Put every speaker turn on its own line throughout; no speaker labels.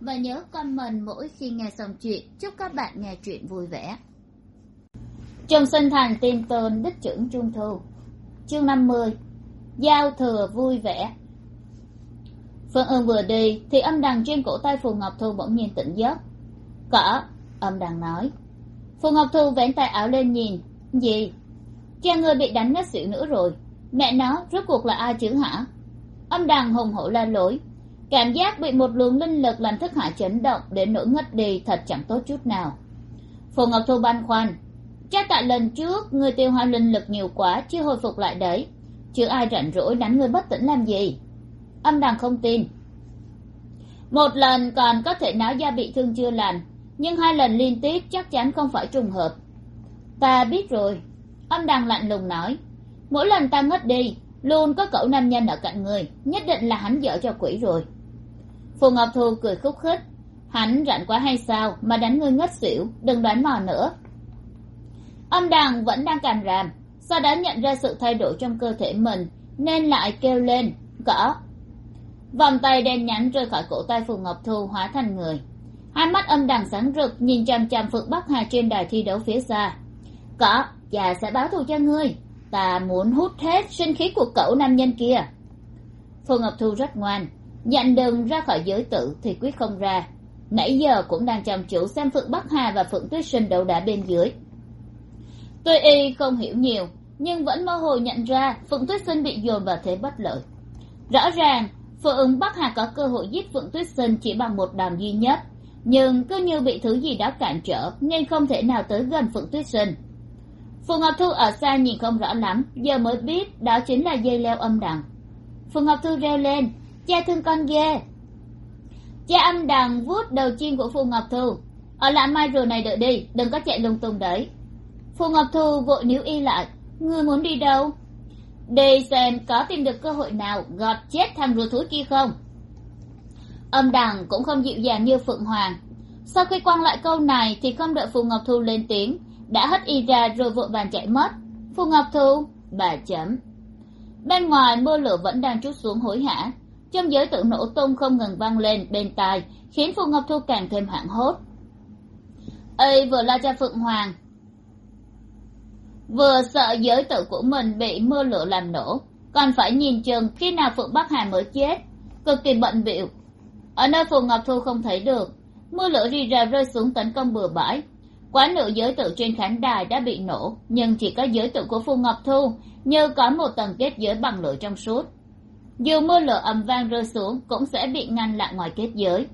và nhớ comment mỗi khi nghe xong chuyện. Chúc các bạn nghe chuyện vui vẻ. Trần sinh thành tin tôn đích trưởng trung thu. Chương năm mươi. Giao thừa vui vẻ. Phương ương vừa đi, thì âm đằng trên cổ tay phù ngọc thu bỗng nhiên tỉnh giấc. Cỏ âm đằng nói. Phù ngọc thu vén tay áo lên nhìn. Gì? Cha ngươi bị đánh ngất xỉu nữa rồi. Mẹ nó, rốt cuộc là ai chứ hả? Âm đằng hùng hổ la lối cảm giác bị một luồng linh lực làm thức hải chấn động đến nỗi ngất đi thật chẳng tốt chút nào. Phù ngọc thu băn khoăn, chắc tại lần trước người tiêu hao linh lực nhiều quá chưa hồi phục lại đấy chứ ai rảnh rỗi đánh người bất tỉnh làm gì? Âm đằng không tin. Một lần còn có thể náo da bị thương chưa lành, nhưng hai lần liên tiếp chắc chắn không phải trùng hợp. Ta biết rồi, âm đằng lạnh lùng nói. Mỗi lần ta ngất đi, luôn có cậu nam nhân ở cạnh người nhất định là hắn dở cho quỷ rồi phù ngọc thu cười khúc khích. Hắn rảnh quá hay sao mà đánh ngươi ngất xỉu, đừng đoán mò nữa. Âm đằng vẫn đang càm ràm sau đó nhận ra sự thay đổi trong cơ thể mình, nên lại kêu lên cỏ vòng tay đen nhánh rơi khỏi cổ tay phù ngọc thu hóa thành người. Hai mắt âm đằng sáng rực, nhìn chằm chằm phượng bắc hà trên đài thi đấu phía xa. Cỏ già sẽ báo thù cho ngươi. Ta muốn hút hết sinh khí của cậu nam nhân kia. Phù ngọc thu rất ngoan dặn đừng ra khỏi giới tử thì quyết không ra. Nãy giờ cũng đang chăm chú xem phượng bắc hà và phượng tuyết sinh đấu đá bên dưới. Tuy y không hiểu nhiều, nhưng vẫn mơ hồ nhận ra phượng tuyết sinh bị dồn vào thế bất lợi. Rõ ràng, phượng bắc hà có cơ hội giết phượng tuyết sinh chỉ bằng một đòn duy nhất, nhưng cứ như bị thứ gì đó cản trở nên không thể nào tới gần phượng tuyết sinh. Phù ngọc thu ở xa nhìn không rõ lắm, giờ mới biết đó chính là dây leo âm đằng. Phù ngọc thu reo lên cha thương con ghê. Cha âm đằng vuốt đầu chim của phù ngọc thu. Ở lại mai rồi này đợi đi, đừng có chạy lung tung đấy. Phù ngọc thu vội níu y lại. Ngươi muốn đi đâu? Đi xem có tìm được cơ hội nào gọt chết thằng rùa thúi kia không? Âm đằng cũng không dịu dàng như phượng hoàng. Sau khi quăng lại câu này thì không đợi phù ngọc thu lên tiếng, đã hất y ra rồi vội vàng chạy mất. Phù ngọc thu, bà chấm. Bên ngoài mưa lửa vẫn đang trút xuống hối hả trong giới tự nổ tung không ngừng vang lên bên tai, khiến phù ngọc thu càng thêm hoảng hốt. Ây vừa lo cho phượng hoàng. Vừa sợ giới tự của mình bị mưa lửa làm nổ, còn phải nhìn chừng khi nào phượng bắc hà mới chết. Cực kỳ bận bịu. Ở nơi phù ngọc thu không thấy được, mưa lửa rì rào rơi xuống tấn công bừa bãi. Quá nửa giới tự trên khán đài đã bị nổ, nhưng chỉ có giới tự của phù ngọc thu như có một tầng kết giới bằng lửa trong suốt dù mưa lửa ầm vang rơi xuống, cũng sẽ bị ngăn lại ngoài kết giới.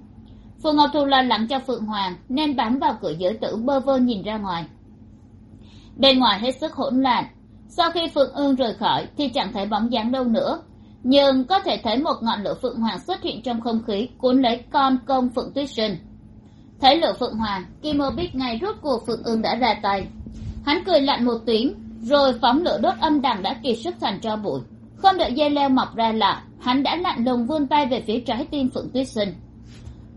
Phù ngọc thu lo lắng cho phượng hoàng, nên bám vào cửa giới tử bơ vơ nhìn ra ngoài. Bên ngoài hết sức hỗn loạn. Sau khi phượng ương rời khỏi, thì chẳng thấy bóng dáng đâu nữa. Nhưng có thể thấy một ngọn lửa phượng hoàng xuất hiện trong không khí, cuốn lấy con công phượng tuyết sinh thấy lửa phượng hoàng, kim mô biết ngay rốt cuộc phượng ương đã ra tay. Hắn cười lạnh một tiếng, rồi phóng lửa đốt âm đằng đã kiệt sức thành cho bụi không đợi dây leo mọc ra lạ hắn đã lặn lùng vươn tay về phía trái tim phượng tuyết sinh.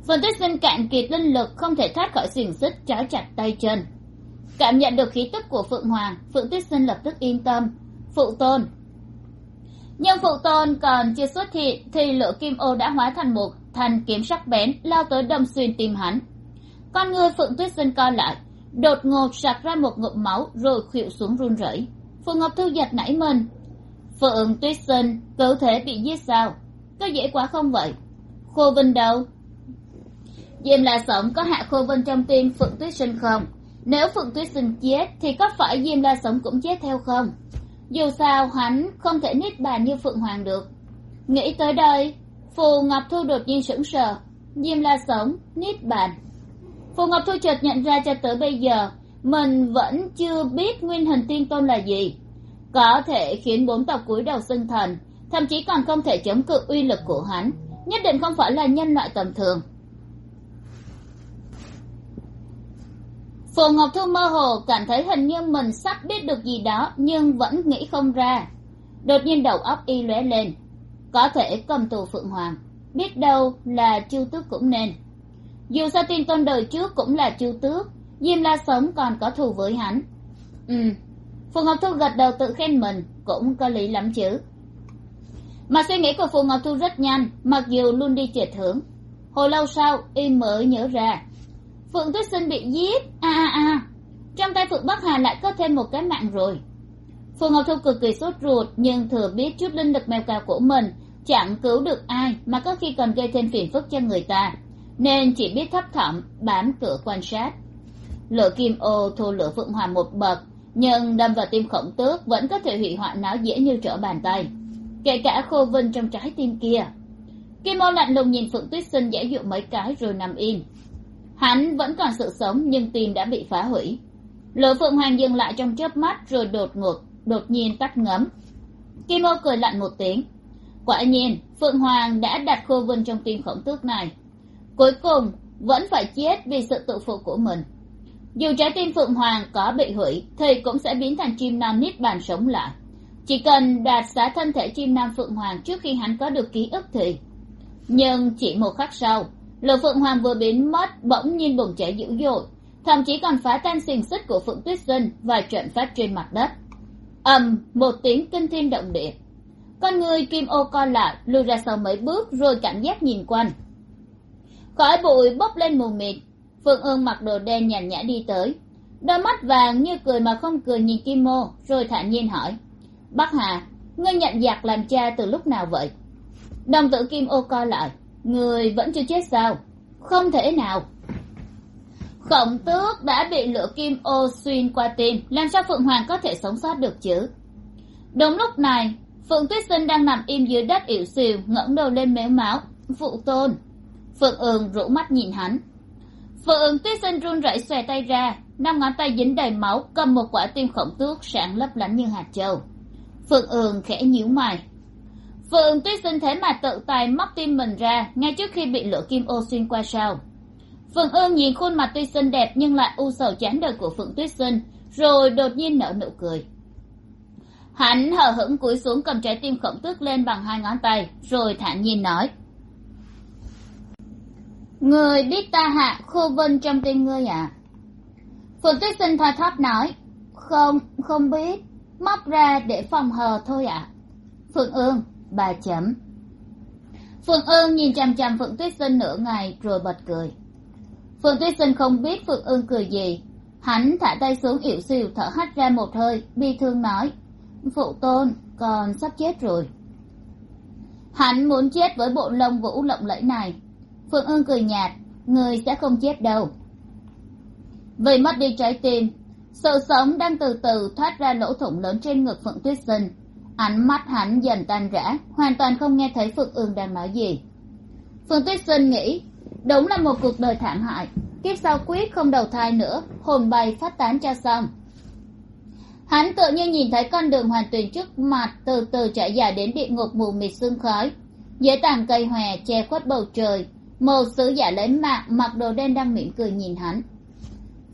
Phượng tuyết sinh cạn kiệt linh lực, không thể thoát khỏi xiềng xích trói chặt tay chân. Cảm nhận được khí tức của phượng hoàng, phượng tuyết sinh lập tức yên tâm. Phụ tôn. Nhưng phụ tôn còn chưa xuất hiện thì lửa kim ô đã hóa thành một thanh kiếm sắc bén, lao tới đâm xuyên tim hắn. Con người phượng tuyết sinh co lại, đột ngột sạc ra một ngụm máu rồi khuỵu xuống run rẩy. Phượng ngọc thu giật nảy mình phượng tuyết sinh cứ thể bị giết sao? Có dễ quá không vậy? Khô vinh đâu? Diêm La sống có hạ khô vinh trong tim phượng tuyết sinh không? Nếu phượng tuyết sinh chết, thì có phải diêm la sống cũng chết theo không? Dù sao, hắn không thể nít bàn như phượng hoàng được. Nghĩ tới đây, phù ngọc thu đột nhiên sững sờ. Diêm la sống nít bàn. Phù ngọc thu chợt nhận ra cho tới bây giờ, mình vẫn chưa biết nguyên hình tiên tôn là gì có thể khiến bốn tộc cúi đầu xưng thần, thậm chí còn không thể chống cự uy lực của hắn, nhất định không phải là nhân loại tầm thường. Phù ngọc thu mơ hồ cảm thấy hình như mình sắp biết được gì đó, nhưng vẫn nghĩ không ra. Đột nhiên đầu óc y lóe lên. Có thể cầm tù phượng hoàng, biết đâu là chu tước cũng nên. Dù sao tin tôn đời trước cũng là chu tước, diêm la sống còn có thù với hắn. Ừ phù ngọc thu gật đầu tự khen mình, cũng có lý lắm chứ. Mà suy nghĩ của phù ngọc thu rất nhanh, mặc dù luôn đi trượt thưởng. hồi lâu sau, y mới nhớ ra. Phượng tuyết sinh bị giết, a a a. Trong tay phượng bắc hà lại có thêm một cái mạng rồi. Phù ngọc thu cực kỳ sốt ruột, nhưng thừa biết chút linh lực mèo cào của mình chẳng cứu được ai mà có khi còn gây thêm phiền phức cho người ta, nên chỉ biết thấp thỏm bám cửa quan sát. Lửa kim ô thua lửa phượng hoàng một bậc nhưng đâm vào tim khổng tước vẫn có thể hủy hoại nó dễ như trở bàn tay. Kể cả khô vinh trong trái tim kia. Kim ô lạnh lùng nhìn phượng tuyết sinh giải dụ mấy cái rồi nằm im. Hắn vẫn còn sự sống nhưng tim đã bị phá hủy. Lửa phượng hoàng dừng lại trong chớp mắt rồi đột ngột, đột nhiên tắt ngấm. Kim ô cười lạnh một tiếng. Quả nhiên, phượng hoàng đã đặt khô vinh trong tim khổng tước này. Cuối cùng, vẫn phải chết vì sự tự phụ của mình dù trái tim phượng hoàng có bị hủy, thì cũng sẽ biến thành chim non nít bàn sống lại. Chỉ cần đạt xá thân thể chim nam phượng hoàng trước khi hắn có được ký ức thì. Nhưng chỉ một khắc sau, lửa phượng hoàng vừa biến mất bỗng nhiên bùng cháy dữ dội, thậm chí còn phá tan xiềng xích của phượng tuyết sinh và trận phát trên mặt đất. Ầm, một tiếng kinh thiên động địa. Con người kim ô co lại, lùi ra sau mấy bước rồi cảnh giác nhìn quanh. Khói bụi bốc lên mù mịt phượng ương mặc đồ đen nhàn nhã đi tới. Đôi mắt vàng như cười mà không cười nhìn kim mô, rồi thản nhiên hỏi. Bắc hà, ngươi nhận giặc làm cha từ lúc nào vậy? Đồng tử kim ô co lại. Người vẫn chưa chết sao? Không thể nào. Khổng tước đã bị lửa kim ô xuyên qua tim, làm sao phượng hoàng có thể sống sót được chứ? Đúng lúc này, phượng tuyết sinh đang nằm im dưới đất ỉu xìu, ngẩng đầu lên méo máu. Phụ tôn. Phượng ương rũ mắt nhìn hắn phượng tuyết sinh run rẩy xòe tay ra, năm ngón tay dính đầy máu, cầm một quả tim khổng tước sáng lấp lánh như hạt châu. Phượng ương khẽ nhíu mày. Phượng tuyết sinh thế mà tự tay móc tim mình ra, ngay trước khi bị lửa kim ô xuyên qua sau. phượng ương nhìn khuôn mặt tuy xinh đẹp nhưng lại u sầu chán đời của phượng tuyết sinh rồi đột nhiên nở nụ cười. Hắn hờ hững cúi xuống cầm trái tim khổng tước lên bằng hai ngón tay, rồi thản nhiên nói người biết ta hạ khô vân trong tim ngươi à phượng tuyết sinh thoi thóp nói, không không biết. Móc ra để phòng hờ thôi ạ. À. phượng ương, bà chấm. Phượng ương nhìn chằm chằm phượng tuyết sinh nửa ngày rồi bật cười. Phượng tuyết sinh không biết phượng ương cười gì. Hắn thả tay xuống yểu xìu thở hắt ra một hơi, bi thương nói, phụ tôn còn sắp chết rồi. Hắn muốn chết với bộ lông vũ lộng lẫy này phượng ương cười nhạt, người sẽ không chết đâu. Vì mất đi trái tim, sự sống đang từ từ thoát ra lỗ thủng lớn trên ngực phượng tuyết sinh ánh mắt hắn dần tan rã, hoàn toàn không nghe thấy phượng ương đang nói gì. Phượng tuyết sinh nghĩ, đúng là một cuộc đời thảm hại, kiếp sau quyết không đầu thai nữa, hồn bay phát tán cho xong. Hắn tự nhiên nhìn thấy con đường hoàn tuyền trước mặt từ từ trải dài đến địa ngục mù mịt sương khói, dưới tàn cây hòe che khuất bầu trời một sứ giả lấy mạng mặc đồ đen đang mỉm cười nhìn hắn.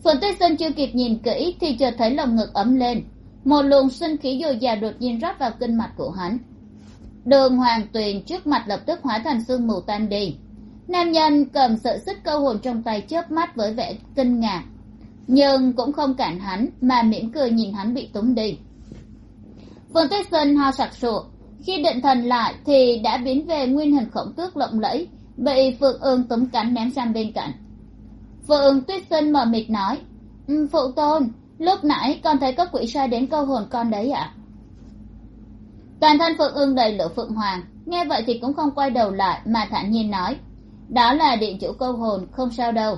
Phượng tuyết sơn chưa kịp nhìn kỹ thì chợt thấy lồng ngực ấm lên. Một luồng sinh khí dồi dào đột nhiên rót vào kinh mạch của hắn. Đường hoàng tuyền trước mặt lập tức hóa thành sương mù tan đi. Nam nhân cầm sợi xích câu hồn trong tay chớp mắt với vẻ kinh ngạc. Nhưng cũng không cản hắn mà mỉm cười nhìn hắn bị túng đi. Phương tuyết sơn ho sặc sụa. Khi định thần lại thì đã biến về nguyên hình khổng tước lộng lẫy bị phượng ương túm cánh ném sang bên cạnh. Phượng tuyết sinh mờ mịt nói ừ, phụ tôn, lúc nãy con thấy có quỷ sai đến câu hồn con đấy ạ. Toàn thân phượng ương đầy lửa phượng hoàng, nghe vậy thì cũng không quay đầu lại mà thản nhiên nói, đó là điện chủ câu hồn, không sao đâu.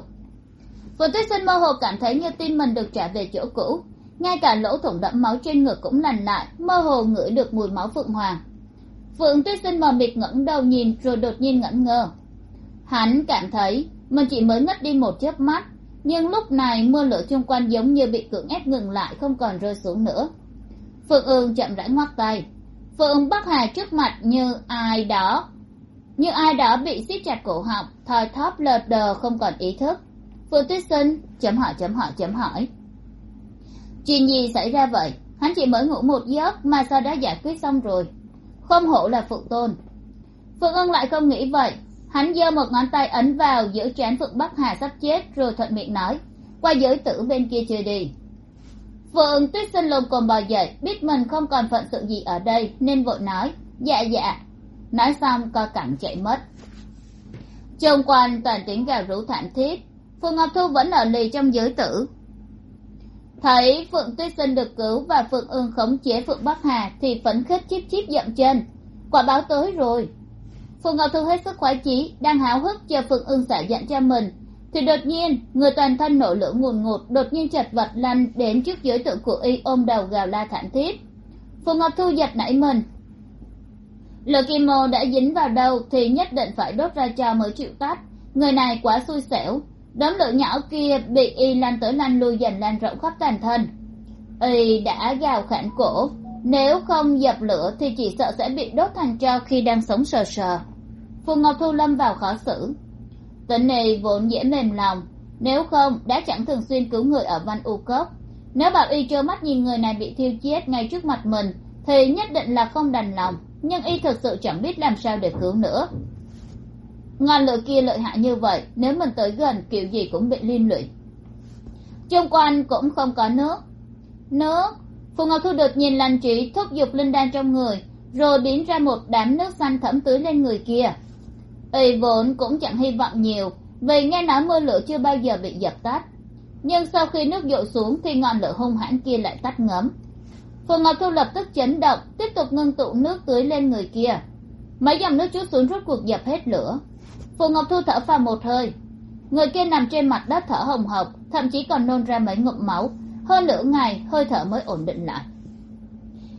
Phượng tuyết sinh mơ hồ cảm thấy như tin mình được trả về chỗ cũ, ngay cả lỗ thủng đẫm máu trên ngực cũng lành lại, mơ hồ ngửi được mùi máu phượng hoàng. Phượng tuyết sinh mờ mịt ngẩng đầu nhìn rồi đột nhiên ngẩn ngơ hắn cảm thấy mình chỉ mới ngất đi một chớp mắt, nhưng lúc này mưa lửa chung quanh giống như bị cưỡng ép ngừng lại, không còn rơi xuống nữa. Phượng ương chậm rãi ngoắc tay. Phượng bắc hà trước mặt như ai đó, như ai đó bị siết chặt cổ họng, thoi thóp lờ đờ, không còn ý thức. Phượng tuyết sinh, chấm hỏi chấm hỏi chấm hỏi. Chuyện gì xảy ra vậy? Hắn chỉ mới ngủ một giấc mà sao đã giải quyết xong rồi? Không hổ là phượng tôn. Phượng ương lại không nghĩ vậy hắn giơ một ngón tay ấn vào giữa trán phượng bắc hà sắp chết, rồi thuận miệng nói. Qua giới tử bên kia chơi đi. Phượng tuyết sinh lồm cồn bò dậy, biết mình không còn phận sự gì ở đây, nên vội nói dạ dạ. Nói xong, co cẳng chạy mất. Trông quanh toàn tiếng gào rú thảm thiết phượng ngọc thu vẫn ở lì trong giới tử. Thấy phượng tuyết sinh được cứu và phượng ương khống chế phượng bắc hà thì phấn khích chíp chíp dậm chân. Quả báo tới rồi phượng ngọc thu hết sức khoái chí, đang háo hức chờ phượng ương xả giận cho mình. Thì đột nhiên, người toàn thân nổi lửa ngùn ngụt, đột nhiên chật vật lăn đến trước giới tượng của y, ôm đầu gào la thảm thiết. Phượng ngọc thu giật nảy mình. Lửa kim mô đã dính vào đâu thì nhất định phải đốt ra cho mới chịu tắt người này quá xui xẻo. Đốm lửa nhỏ kia bị y lan tới lan lui dần lan rộng khắp toàn thân. Y đã gào khản cổ. Nếu không dập lửa thì chỉ sợ sẽ bị đốt thành tro khi đang sống sờ sờ phù ngọc thu lâm vào khó xử. Tính này vốn dễ mềm lòng, nếu không, đã chẳng thường xuyên cứu người ở văn u cốc. Nếu bảo y trơ mắt nhìn người này bị thiêu chết ngay trước mặt mình, thì nhất định là không đành lòng, nhưng y thực sự chẳng biết làm sao để cứu nữa. Ngọn lửa kia lợi hại như vậy, nếu mình tới gần, kiểu gì cũng bị liên lụy. Chung quanh cũng không có nước. Nước? Phù ngọc thu đột nhiên lành trí, thúc giục linh đan trong người, rồi biến ra một đám nước xanh thấm tưới lên người kia y vốn cũng chẳng hy vọng nhiều, vì nghe nói mưa lửa chưa bao giờ bị dập tắt. Nhưng sau khi nước dội xuống thì ngọn lửa hung hãn kia lại tắt ngấm. Phường ngọc thu lập tức chấn động, tiếp tục ngưng tụ nước tưới lên người kia. Mấy dòng nước chút xuống rút cuộc dập hết lửa. Phường ngọc thu thở phào một hơi. Người kia nằm trên mặt đất thở hồng hộc, thậm chí còn nôn ra mấy ngụm máu. Hơn nửa ngày, hơi thở mới ổn định lại.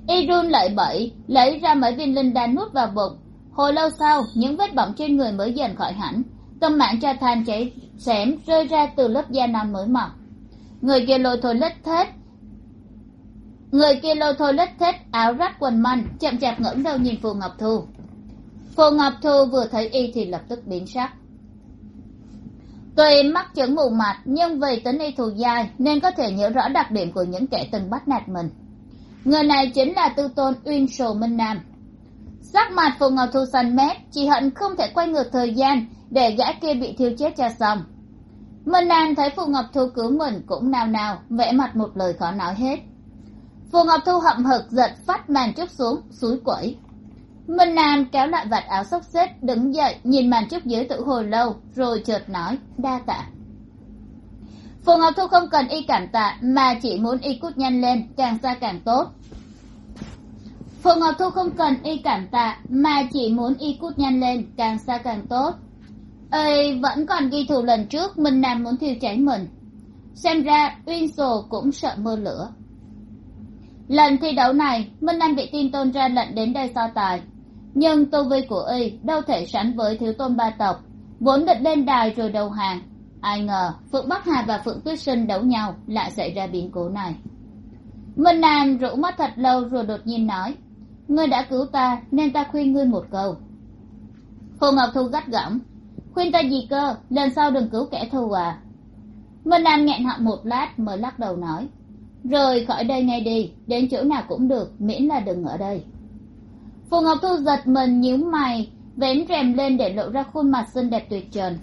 Y run lợi lấy ra mấy viên linh đan nuốt vào bụng hồi lâu sau, những vết bỏng trên người mới dần khỏi hẳn. Tâm mạng cho than cháy xém rơi ra từ lớp da non mới mọc. Người kia lôi thôi lết thết. Người kia lôi thôi lết thết, áo rách quần manh chậm chạp ngẩng đầu nhìn phù ngọc thu. Phù ngọc thu vừa thấy y thì lập tức biến sắc. Tuy mắc chứng mù mặt nhưng vì tính y thù dai nên có thể nhớ rõ đặc điểm của những kẻ từng bắt nạt mình. Người này chính là tư tôn uyên sồ minh nam sắc mặt phù ngọc thu xanh mét, chỉ hận không thể quay ngược thời gian để gã kia bị thiêu chết cho xong. Minh nam thấy phù ngọc thu cứu mình cũng nao nao, vẽ mặt một lời khó nói hết. Phù ngọc thu hậm hực giật phát màn trúc xuống, suối quẩy. Minh nam kéo lại vạt áo xốc xếp, đứng dậy, nhìn màn trúc dưới tự hồi lâu, rồi chợt nói, đa tạ. Phù ngọc thu không cần y cảm tạ, mà chỉ muốn y cút nhanh lên, càng xa càng tốt phù ngọc thu không cần y cảm tạ, mà chỉ muốn y cút nhanh lên, càng xa càng tốt. Ây vẫn còn ghi thù lần trước minh nam muốn thiêu cháy mình. Xem ra, uyên sồ cũng sợ mưa lửa. Lần thi đấu này, minh nam bị tin tôn ra lệnh đến đây so tài. Nhưng tu vi của y đâu thể sánh với thiếu tôn ba tộc, vốn định lên đài rồi đầu hàng. Ai ngờ, phượng bắc hà và phượng tuyết sinh đấu nhau, lại xảy ra biến cố này. Minh nam rũ mắt thật lâu rồi đột nhiên nói ngươi đã cứu ta, nên ta khuyên ngươi một câu. Phù ngọc thu gắt gỏng, khuyên ta gì cơ? Lần sau đừng cứu kẻ thù à. Minh nam nghẹn họng một lát mới lắc đầu nói, rời khỏi đây ngay đi, đến chỗ nào cũng được, miễn là đừng ở đây. Phù ngọc thu giật mình nhíu mày, vén rèm lên để lộ ra khuôn mặt xinh đẹp tuyệt trần.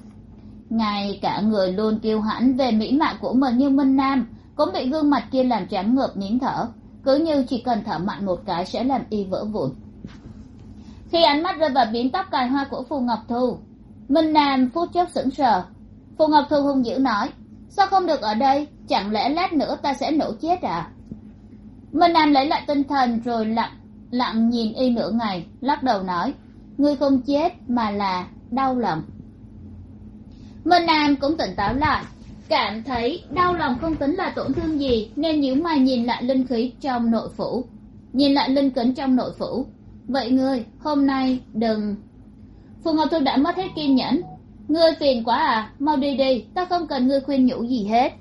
Ngay cả người luôn kiêu hãnh về mỹ mạo của mình như minh nam cũng bị gương mặt kia làm choáng ngợp nín thở cứ như chỉ cần thở mạnh một cái sẽ làm y vỡ vụn. Khi ánh mắt rơi vào biến tóc cài hoa của phù ngọc thu, minh nam phút chốc sững sờ. Phù ngọc thu hung dữ nói, sao không được ở đây? Chẳng lẽ lát nữa ta sẽ nổ chết à? Minh nam lấy lại tinh thần rồi lặng lặng nhìn y nửa ngày, lắc đầu nói, ngươi không chết mà là đau lòng. Minh nam cũng tỉnh táo lại cảm thấy đau lòng không tính là tổn thương gì, nên nhíu mày nhìn lại linh khí trong nội phủ. Nhìn lại linh kính trong nội phủ. Vậy ngươi, hôm nay đừng. Phù ngọc thu đã mất hết kiên nhẫn. Ngươi phiền quá à mau đi đi, ta không cần ngươi khuyên nhủ gì hết.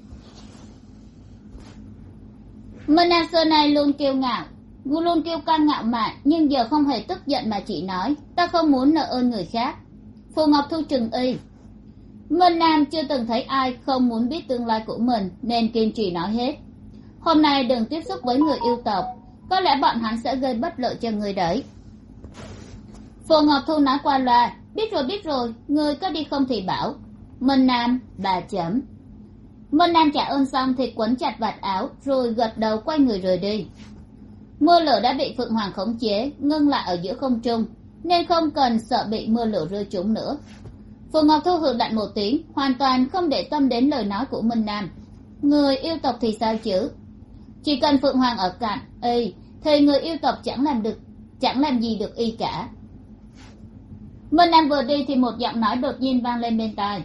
Minh an xưa này luôn kiêu ngạo, luôn kiêu căng ngạo mạn, nhưng giờ không hề tức giận mà chỉ nói, ta không muốn nợ ơn người khác. Phù ngọc thu trừng y minh nam chưa từng thấy ai không muốn biết tương lai của mình, nên kiên trì nói hết. Hôm nay đừng tiếp xúc với người yêu tộc, có lẽ bọn hắn sẽ gây bất lợi cho người đấy. Phù ngọc thu nói qua loa, biết rồi biết rồi, người có đi không thì bảo. Minh nam, bà chấm. Minh nam trả ơn xong thì quấn chặt vạt áo, rồi gật đầu quay người rời đi. Mưa lửa đã bị phượng hoàng khống chế, ngưng lại ở giữa không trung, nên không cần sợ bị mưa lửa rơi trúng nữa phù ngọc thu hừ lạnh một tiếng, hoàn toàn không để tâm đến lời nói của minh nam. Người yêu tộc thì sao chứ? Chỉ cần phượng hoàng ở cạnh y thì người yêu tộc chẳng làm được, chẳng làm gì được y cả. Minh nam vừa đi thì một giọng nói đột nhiên vang lên bên tai.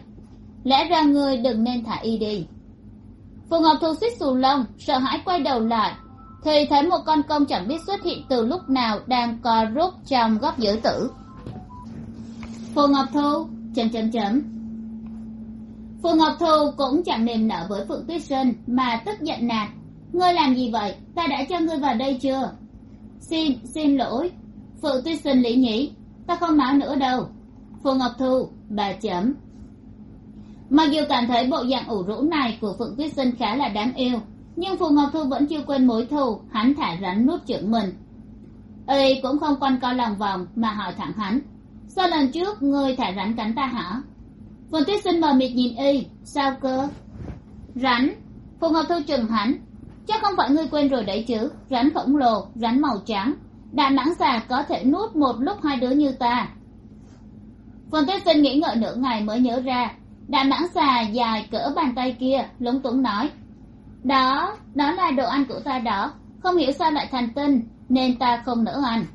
Lẽ ra ngươi đừng nên thả y đi. Phù ngọc thu xích xù lông, sợ hãi quay đầu lại. Thì thấy một con công chẳng biết xuất hiện từ lúc nào đang co rút trong góc giữ tử. Phù ngọc thu chấm chấm chấm. Phù ngọc thu cũng chẳng niềm nở với phượng tuyết sinh mà tức giận nạt ngươi làm gì vậy? Ta đã cho ngươi vào đây chưa? Xin xin lỗi. Phượng tuyết sinh lý nhỉ. Ta không nói nữa đâu. Phù ngọc thu bà chấm. Mặc dù cảm thấy bộ dạng ủ rũ này của phượng tuyết sinh khá là đáng yêu, nhưng phù ngọc thu vẫn chưa quên mối thù, hắn thả rắn nuốt chửng mình. Ơi cũng không quan coi lòng vòng mà hỏi thẳng hắn sao lần trước ngươi thả rắn cắn ta hả? Phùng tuyết sinh mờ mịt nhìn y. Sao cơ? Rắn? Phùng ngọc thu chừng hắn. Chắc không phải ngươi quên rồi đấy chứ. Rắn khổng lồ, rắn màu trắng. Đàn mãng xà có thể nuốt một lúc hai đứa như ta. Phùng tuyết sinh nghĩ ngợi nửa ngày mới nhớ ra. Đàn mãng xà dài cỡ bàn tay kia, lúng túng nói. Đó đó là đồ ăn của ta đó. Không hiểu sao lại thành tinh, nên ta không nỡ ăn.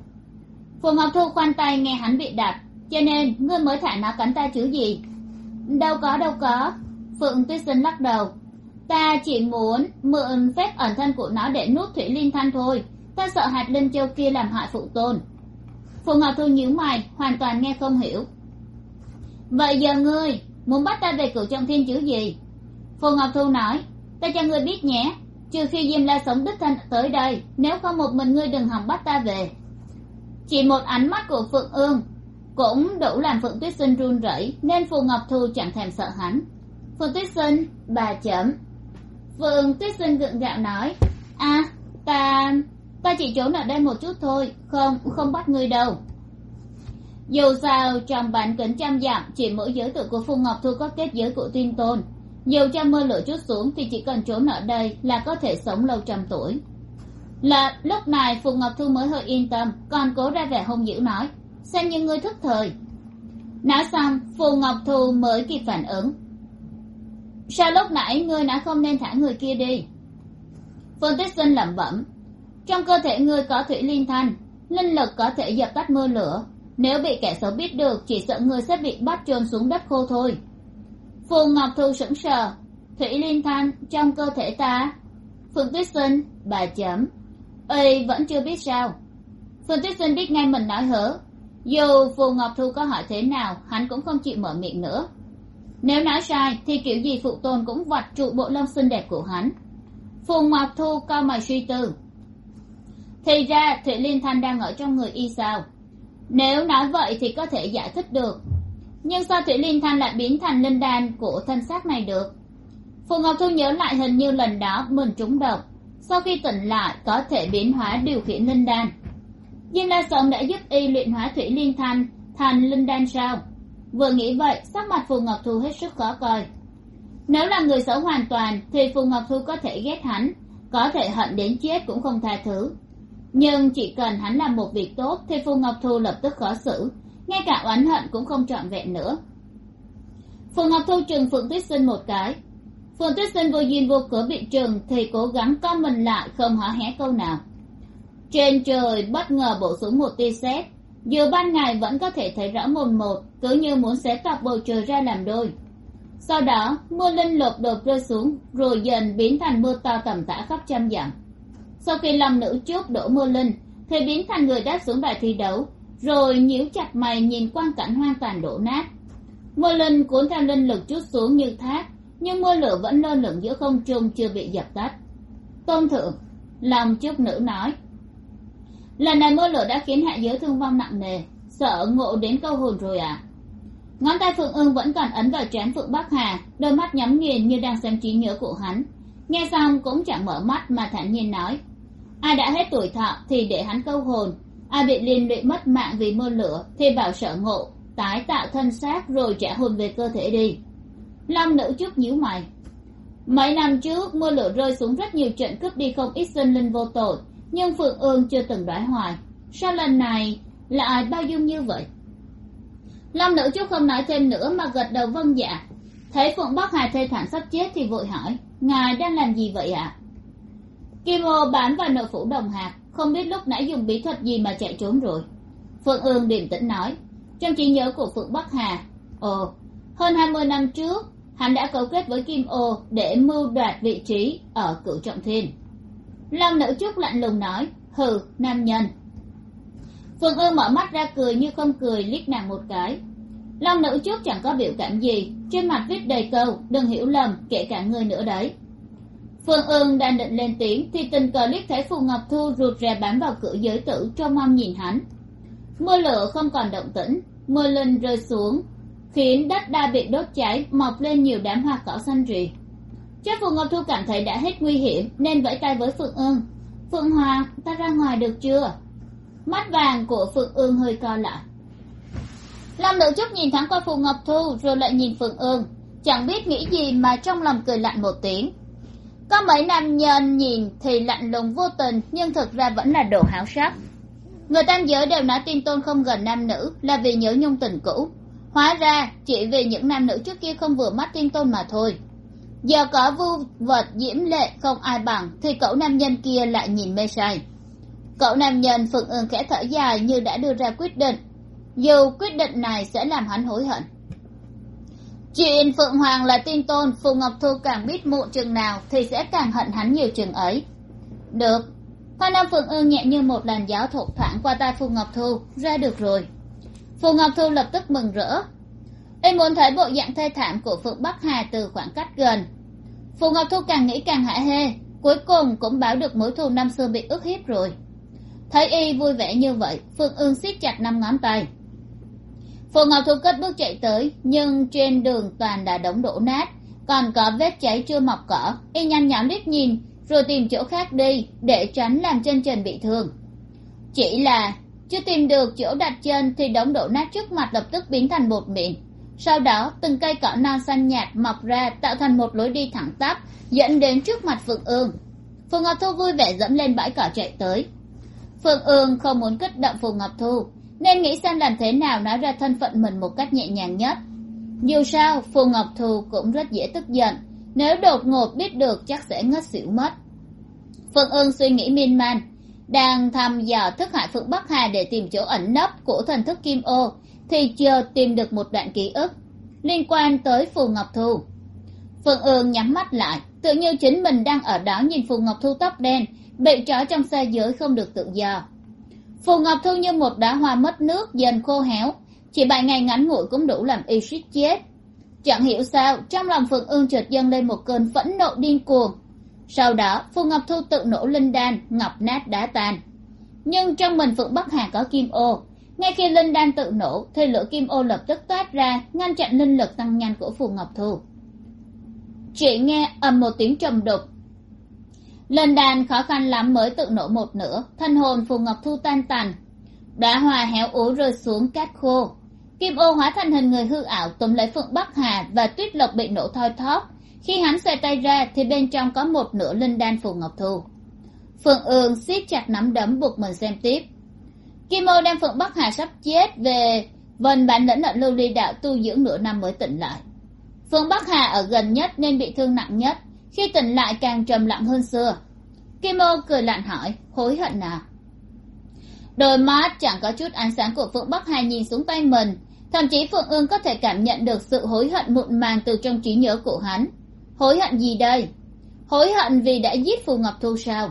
Phù ngọc thu khoan tay nghe hắn bị đạp cho nên, ngươi mới thả nó cắn ta chứ gì? Đâu có đâu có. Phượng tuyết sinh lắc đầu. Ta chỉ muốn mượn phép ẩn thân của nó để nuốt thủy linh thanh thôi. Ta sợ hạt linh châu kia làm hại phụ tôn. Phù ngọc thu nhíu mày, hoàn toàn nghe không hiểu. Vậy giờ ngươi muốn bắt ta về cửu trọng thiên chứ gì? Phù ngọc thu nói, ta cho ngươi biết nhé. Trừ khi diêm la sống đích thân tới đây, nếu không một mình ngươi đừng hòng bắt ta về. Chỉ một ánh mắt của phượng ương cũng đủ làm phượng tuyết sinh run rẩy, nên phù ngọc thu chẳng thèm sợ hắn. Phượng tuyết sinh, bà chấm phượng tuyết sinh gượng gạo nói à ta ta chỉ trốn ở đây một chút thôi, không không bắt ngươi đâu. Dù sao, trong bản kính trăm dặm, chỉ mỗi giới tự của phù ngọc thu có kết giới của tuyên tôn. Dù cho mưa lửa chút xuống thì chỉ cần trốn ở đây là có thể sống lâu trăm tuổi. Là, lúc này phù ngọc thu mới hơi yên tâm, còn cố ra vẻ hung dữ nói xem như ngươi thức thời. Nói xong, phù ngọc thu mới kịp phản ứng. Sao lúc nãy ngươi đã không nên thả người kia đi? Phương tích sinh lẩm bẩm. Trong cơ thể ngươi có thủy liên thanh, linh lực có thể dập tắt mưa lửa. Nếu bị kẻ xấu biết được, chỉ sợ ngươi sẽ bị bắt chôn xuống đất khô thôi. Phù ngọc thu sững sờ. Thủy liên thanh trong cơ thể ta? Phương tuyết sinh, bà chấm. Ây vẫn chưa biết sao. Phương tuyết sinh biết ngay mình nói hở dù phù ngọc thu có hỏi thế nào, hắn cũng không chịu mở miệng nữa. Nếu nói sai, thì kiểu gì phụ tôn cũng vặt trụ bộ lông xinh đẹp của hắn. Phù ngọc thu cao mày suy tư. Thì ra, thụy liên thanh đang ở trong người y sao? Nếu nói vậy thì có thể giải thích được. Nhưng sao thủy liên thanh lại biến thành linh đan của thân xác này được? Phù ngọc thu nhớ lại hình như lần đó mình trúng độc. Sau khi tỉnh lại, có thể biến hóa điều khiển linh đan diêm la sống đã giúp y luyện hóa thủy liên thanh thành linh đan sao? Vừa nghĩ vậy, sắc mặt phù ngọc thu hết sức khó coi. Nếu là người xấu hoàn toàn, thì phù ngọc thu có thể ghét hắn, có thể hận đến chết cũng không tha thứ. Nhưng chỉ cần hắn làm một việc tốt, thì phù ngọc thu lập tức khó xử, ngay cả oán hận cũng không trọn vẹn nữa. Phù ngọc thu trừng phượng tuyết sinh một cái. Phượng tuyết sinh vô duyên vô cớ bị trừng, thì cố gắng co mình lại, không hó hé câu nào trên trời, bất ngờ bổ xuống một tia sét. Dù ban ngày vẫn có thể thấy rõ mồn một, cứ như muốn xé toạc bầu trời ra làm đôi. Sau đó, mưa linh lột đột rơi xuống, rồi dần biến thành mưa to tầm tã khắp trăm dặm. Sau khi lòng nữ chốt đổ mưa linh thì biến thành người đáp xuống bài thi đấu, rồi nhíu chặt mày nhìn quang cảnh hoang tàn đổ nát. Mưa linh cuốn theo linh lực chút xuống như thác, nhưng mưa lửa vẫn lơ lửng giữa không trung chưa bị dập tắt. Tôn thượng lòng chúc nữ nói lần này mưa lửa đã khiến hạ giới thương vong nặng nề. Sợ ngộ đến câu hồn rồi à? Ngón tay phượng ương vẫn còn ấn vào trán phượng bắc hà, đôi mắt nhắm nghiền như đang xem trí nhớ của hắn. Nghe xong cũng chẳng mở mắt mà thản nhiên nói, ai đã hết tuổi thọ thì để hắn câu hồn. Ai bị liên lụy mất mạng vì mưa lửa thì bảo sợ ngộ, tái tạo thân xác rồi trả hồn về cơ thể đi. Long nữ trước nhíu mày, mấy năm trước mưa lửa rơi xuống rất nhiều trận cướp đi không ít sinh linh vô tội nhưng phượng ương chưa từng đoái hoài. Sao lần này lại bao dung như vậy? Long nữ chút không nói thêm nữa mà gật đầu vâng dạ. Thấy phượng bắc hà thê thảm sắp chết thì vội hỏi, ngài đang làm gì vậy ạ? À? kim ô bán vào nội phủ đồng hạt không biết lúc nãy dùng bí thuật gì mà chạy trốn rồi. Phượng ương điềm tĩnh nói, trong trí nhớ của phượng bắc hà, ồ, hơn hai mươi năm trước, hắn đã cấu kết với kim ô để mưu đoạt vị trí ở cửu trọng thiên long nữ trúc lạnh lùng nói, hừ, nam nhân. Phương ương mở mắt ra cười như không cười, liếc nàng một cái. Long nữ trúc chẳng có biểu cảm gì, trên mặt viết đầy câu, đừng hiểu lầm, kể cả người nữa đấy. Phương ương đang định lên tiếng thì tình cờ liếc thấy phù ngọc thu rụt rè bám vào cửa giới tử, trông mong nhìn hắn. Mưa lửa không còn động tĩnh, mưa linh rơi xuống, khiến đất đa bị đốt cháy, mọc lên nhiều đám hoa cỏ xanh rì chắc phù ngọc thu cảm thấy đã hết nguy hiểm, nên vẫy tay với phượng ương phượng hoàng ta ra ngoài được chưa? Mắt vàng của phượng ương hơi co lại. Lâm nữ trúc nhìn thoáng qua phù ngọc thu, rồi lại nhìn phượng ương chẳng biết nghĩ gì mà trong lòng cười lạnh một tiếng. Có mấy nam nhân nhìn thì lạnh lùng vô tình, nhưng thực ra vẫn là đồ háo sắc. Người tam giới đều nói tin tôn không gần nam nữ là vì nhớ nhung tình cũ. Hóa ra chỉ vì những nam nữ trước kia không vừa mắt tin tôn mà thôi giờ có vu vật diễm lệ không ai bằng, thì cậu nam nhân kia lại nhìn mê say. Cậu nam nhân phượng ương khẽ thở dài như đã đưa ra quyết định. Dù quyết định này sẽ làm hắn hối hận. Chuyện phượng hoàng là tin tôn, phù ngọc thu càng biết muộn chừng nào thì sẽ càng hận hắn nhiều chừng ấy. Được. Hoa nam phượng ương nhẹ như một làn giáo thổ thoảng qua tai phù ngọc thu, ra được rồi. Phù ngọc thu lập tức mừng rỡ. Y muốn thấy bộ dạng thê thảm của phượng bắc hà từ khoảng cách gần. Phù ngọc thu càng nghĩ càng hả hê, cuối cùng cũng báo được mối thù năm xưa bị ức hiếp rồi. Thấy y vui vẻ như vậy Phương ương siết chặt năm ngón tay. Phù ngọc thu cất bước chạy tới, nhưng trên đường toàn đã đống đổ nát, còn có vết cháy chưa mọc cỏ. Y nhanh nhảu liếc nhìn, rồi tìm chỗ khác đi để tránh làm chân trần bị thương. Chỉ là chưa tìm được chỗ đặt chân thì đống đổ nát trước mặt lập tức biến thành bột mịn sau đó, từng cây cỏ non xanh nhạt mọc ra tạo thành một lối đi thẳng tắp, dẫn đến trước mặt phượng ương. Phù ngọc thu vui vẻ dẫm lên bãi cỏ chạy tới. Phượng ương không muốn kích động phù ngọc thu, nên nghĩ xem làm thế nào nói ra thân phận mình một cách nhẹ nhàng nhất. Dù sao phù ngọc thu cũng rất dễ tức giận, nếu đột ngột biết được chắc sẽ ngất xỉu mất. Phượng ương suy nghĩ miên man, đang thăm dò thức hại phượng bắc hà để tìm chỗ ẩn nấp của thần thức kim ô thì chưa tìm được một đoạn ký ức liên quan tới phù ngọc thu. Phượng ương nhắm mắt lại, tự như chính mình đang ở đó nhìn phù ngọc thu tóc đen, bị trói trong xe giới không được tự do. Phù ngọc thu như một đá hoa mất nước, dần khô héo, chỉ vài ngày ngắn ngủi cũng đủ làm y suýt chết. Chẳng hiểu sao, trong lòng phượng ương trượt dâng lên một cơn phẫn nộ điên cuồng. Sau đó, phù ngọc thu tự nổ linh đan, ngọc nát đá tan. Nhưng trong mình phượng bắc hà có kim ô ngay khi linh đan tự nổ, thì lửa kim ô lập tức toát ra, ngăn chặn linh lực tăng nhanh của phù ngọc thu. Chị nghe ầm một tiếng trầm đục. Lần đàn khó khăn lắm mới tự nổ một nửa, thân hồn phù ngọc thu tan tành. Đá hoa héo ố rơi xuống cát khô. Kim ô hóa thành hình người hư ảo, túm lấy phượng bắc hà và tuyết lộc bị nổ thoi thóp. Khi hắn xoay tay ra, thì bên trong có một nửa linh đan phù ngọc thu. Phượng ương siết chặt nắm đấm buộc mình xem tiếp kim ô đem phượng bắc hà sắp chết về vần bản lĩnh ở lưu ly đạo tu dưỡng nửa năm mới tỉnh lại. Phượng bắc hà ở gần nhất nên bị thương nặng nhất, khi tỉnh lại càng trầm lặng hơn xưa. Kim ô cười lạnh hỏi, hối hận nào đôi mắt chẳng có chút ánh sáng của phượng bắc hà nhìn xuống tay mình, thậm chí phượng ương có thể cảm nhận được sự hối hận muộn màng từ trong trí nhớ của hắn. Hối hận gì đây? Hối hận vì đã giết phù ngọc thu sao?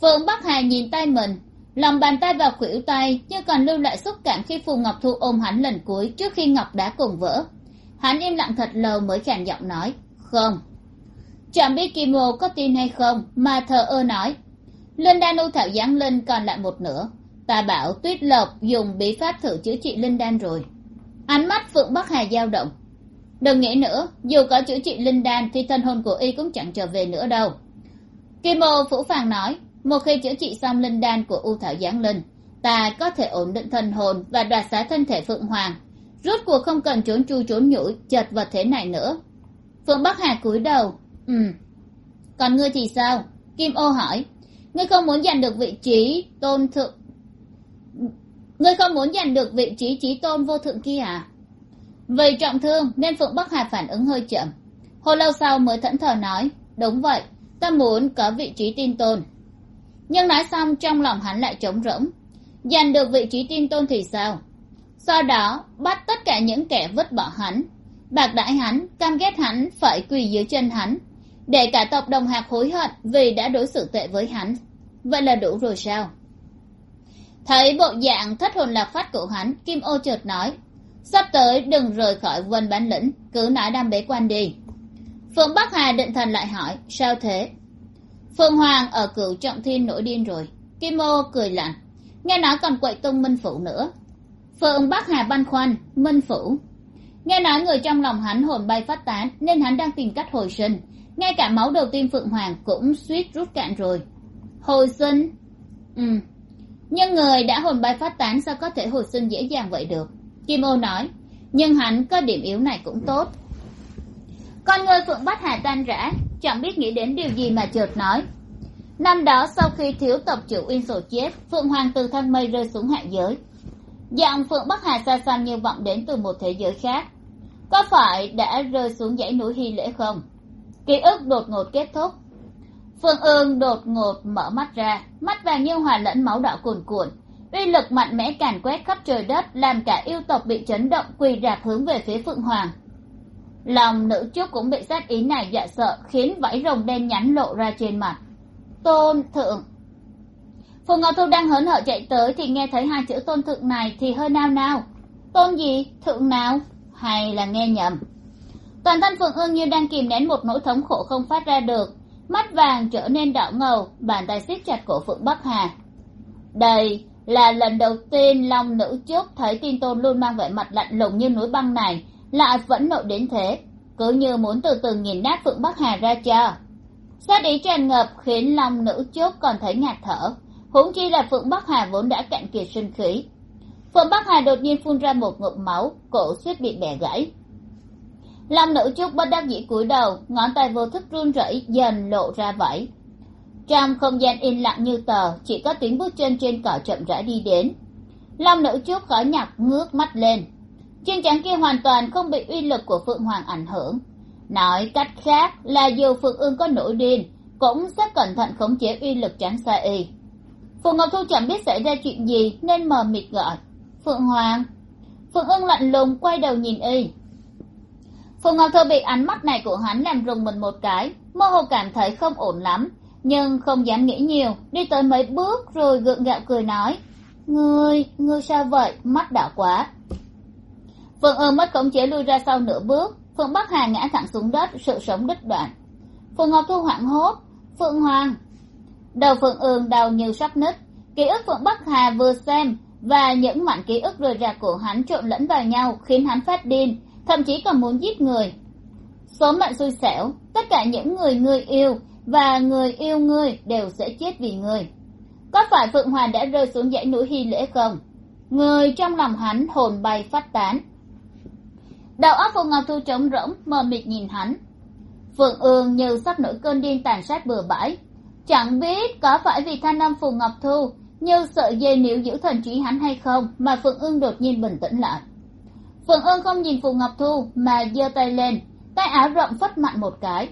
Phượng bắc hà nhìn tay mình lòng bàn tay vào khuỷu tay nhưng còn lưu lại xúc cảm khi phù ngọc thu ôm hắn lần cuối trước khi ngọc đá cùng vỡ. Hắn im lặng thật lâu mới khàn giọng nói, không. Chẳng biết kim ô có tin hay không mà thờ ơ nói, linh đan u thảo giáng linh còn lại một nửa. Ta bảo tuyết lộc dùng bí pháp thử chữa trị linh đan rồi. Ánh mắt phượng bắc hà dao động. Đừng nghĩ nữa, dù có chữa trị linh đan thì thân hồn của y cũng chẳng trở về nữa đâu. Kim ô phủ phàng nói một khi chữa trị xong linh đan của u thảo giáng linh, ta có thể ổn định thân hồn và đoạt xá thân thể phượng hoàng. Rốt cuộc không cần trốn chu trốn nhủi, chật vật thế này nữa. Phượng bắc hà cúi đầu ừ còn ngươi thì sao? Kim ô hỏi. Ngươi không muốn giành được vị trí tôn thượng, ngươi không muốn giành được vị trí trí tôn vô thượng kia à? Vì trọng thương nên phượng bắc hà phản ứng hơi chậm. Hồi lâu sau mới thẫn thờ nói, đúng vậy, ta muốn có vị trí tin tôn nhưng nói xong, trong lòng hắn lại trống rỗng. Giành được vị trí tin tôn thì sao? Sau đó, bắt tất cả những kẻ vứt bỏ hắn. Bạc đãi hắn cam ghét hắn, phải quỳ dưới chân hắn. Để cả tộc đồng hạc hối hận vì đã đối xử tệ với hắn. Vậy là đủ rồi sao? Thấy bộ dạng thất hồn lạc phát của hắn, kim ô chợt nói, sắp tới đừng rời khỏi vân bán lĩnh, cứ nói đam bế quan đi. Phượng bắc hà định thần lại hỏi, sao thế? Phương hoàng ở cửu trọng thiên nổi điên rồi. Kim ô cười lạnh. Nghe nói còn quậy tung minh phủ nữa. Phượng bắc hà băn khoăn, minh phủ. Nghe nói người trong lòng hắn hồn bay phát tán, nên hắn đang tìm cách hồi sinh. Ngay cả máu đầu tiên phượng hoàng cũng suýt rút cạn rồi. Hồi sinh? Ừ. Nhưng người đã hồn bay phát tán sao có thể hồi sinh dễ dàng vậy được? Kim ô nói. Nhưng hắn có điểm yếu này cũng tốt. Con người phượng bách hà tan rã chẳng biết nghĩ đến điều gì mà chợt nói. Năm đó, sau khi thiếu tộc chủ uyên sổ chết, phượng hoàng từ thân mây rơi xuống hạ giới. Dạng phượng bắc hà xa xăm như vọng đến từ một thế giới khác. Có phải đã rơi xuống dãy núi hy lễ không? Ký ức đột ngột kết thúc. Phương ương đột ngột mở mắt ra, mắt vàng như hòa lẫn máu đỏ cuồn cuộn. Uy lực mạnh mẽ càn quét khắp trời đất, làm cả yêu tộc bị chấn động quỳ rạp hướng về phía phượng hoàng lòng nữ trúc cũng bị sát ý này dọa sợ, khiến vảy rồng đen nhánh lộ ra trên mặt. Tôn thượng. Phù ngọc thu đang hớn hở chạy tới thì nghe thấy hai chữ tôn thượng này thì hơi nao nao. Tôn gì? Thượng nào? Hay là nghe nhầm? Toàn thân phượng ương như đang kìm nén một nỗi thống khổ không phát ra được. Mắt vàng trở nên đỏ ngầu, bàn tay siết chặt cổ phượng bắc hà. Đây là lần đầu tiên long nữ trước thấy tin tôn luôn mang vẻ mặt lạnh lùng như núi băng này lại vẫn nộ đến thế? Cứ như muốn từ từ nhìn nát phượng bắc hà ra cho sát ý tràn ngập khiến long nữ chốt còn thấy ngạt thở. Huống chi là phượng bắc hà vốn đã cạn kiệt sinh khí. Phượng bắc hà đột nhiên phun ra một ngụm máu, cổ suýt bị bẻ gãy. Long nữ trúc bất đắc dĩ cúi đầu, ngón tay vô thức run rẩy, dần lộ ra vẫy. Trong không gian yên lặng như tờ, chỉ có tiếng bước chân trên cỏ chậm rãi đi đến. Long nữ trúc khó nhọc ngước mắt lên chiên trắng kia hoàn toàn không bị uy lực của phượng hoàng ảnh hưởng. Nói cách khác là dù phượng ương có nổi điên, cũng sẽ cẩn thận khống chế uy lực trắng xa y. Phù ngọc thu chẳng biết xảy ra chuyện gì nên mờ mịt gọi, phượng hoàng. Phượng ương lạnh lùng quay đầu nhìn y. Phù ngọc thu bị ánh mắt này của hắn làm rùng mình một cái, mơ hồ cảm thấy không ổn lắm, nhưng không dám nghĩ nhiều, đi tới mấy bước rồi gượng gạo cười nói, ngươi ngươi sao vậy? Mắt đỏ quá phượng ương mất khống chế lui ra sau nửa bước. Phượng bắc hà ngã thẳng xuống đất, sự sống đứt đoạn. Phượng ngọc thu hoảng hốt. Phượng hoàng. Đầu phượng ương đau như sắp nứt. Ký ức phượng bắc hà vừa xem và những mảnh ký ức rời rạc của hắn trộn lẫn vào nhau khiến hắn phát điên, thậm chí còn muốn giết người. Số mệnh xui xẻo, tất cả những người ngươi yêu và người yêu ngươi đều sẽ chết vì ngươi. Có phải phượng hoàng đã rơi xuống dãy núi hy lễ không? Người trong lòng hắn hồn bay phát tán đầu óc phù ngọc thu trống rỗng, mờ mịt nhìn hắn. Phượng ương như sắp nổi cơn điên tàn sát bừa bãi. Chẳng biết có phải vì thanh âm phù ngọc thu, như sợi dây níu giữ thần trí hắn hay không, mà phượng ương đột nhiên bình tĩnh lại. Phượng ương không nhìn phù ngọc thu, mà giơ tay lên, tay áo rộng phất mạnh một cái.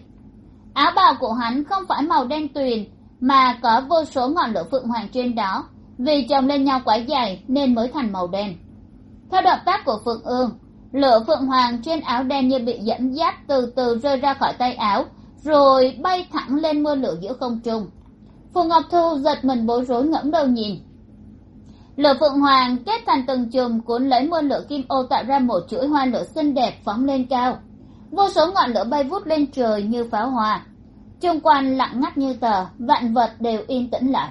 Áo bào của hắn không phải màu đen tuyền, mà có vô số ngọn lửa phượng hoàng trên đó. Vì chồng lên nhau quá dài, nên mới thành màu đen. Theo động tác của phượng ương lửa phượng hoàng trên áo đen như bị dẫn dắt từ từ rơi ra khỏi tay áo, rồi bay thẳng lên mưa lửa giữa không trung. Phù ngọc thu giật mình bối rối ngẩng đầu nhìn. Lửa phượng hoàng kết thành từng chùm cuốn lấy mưa lửa kim ô tạo ra một chuỗi hoa lửa xinh đẹp phóng lên cao. Vô số ngọn lửa bay vút lên trời như pháo hoa. Chung quanh lặng ngắt như tờ, vạn vật đều yên tĩnh lại.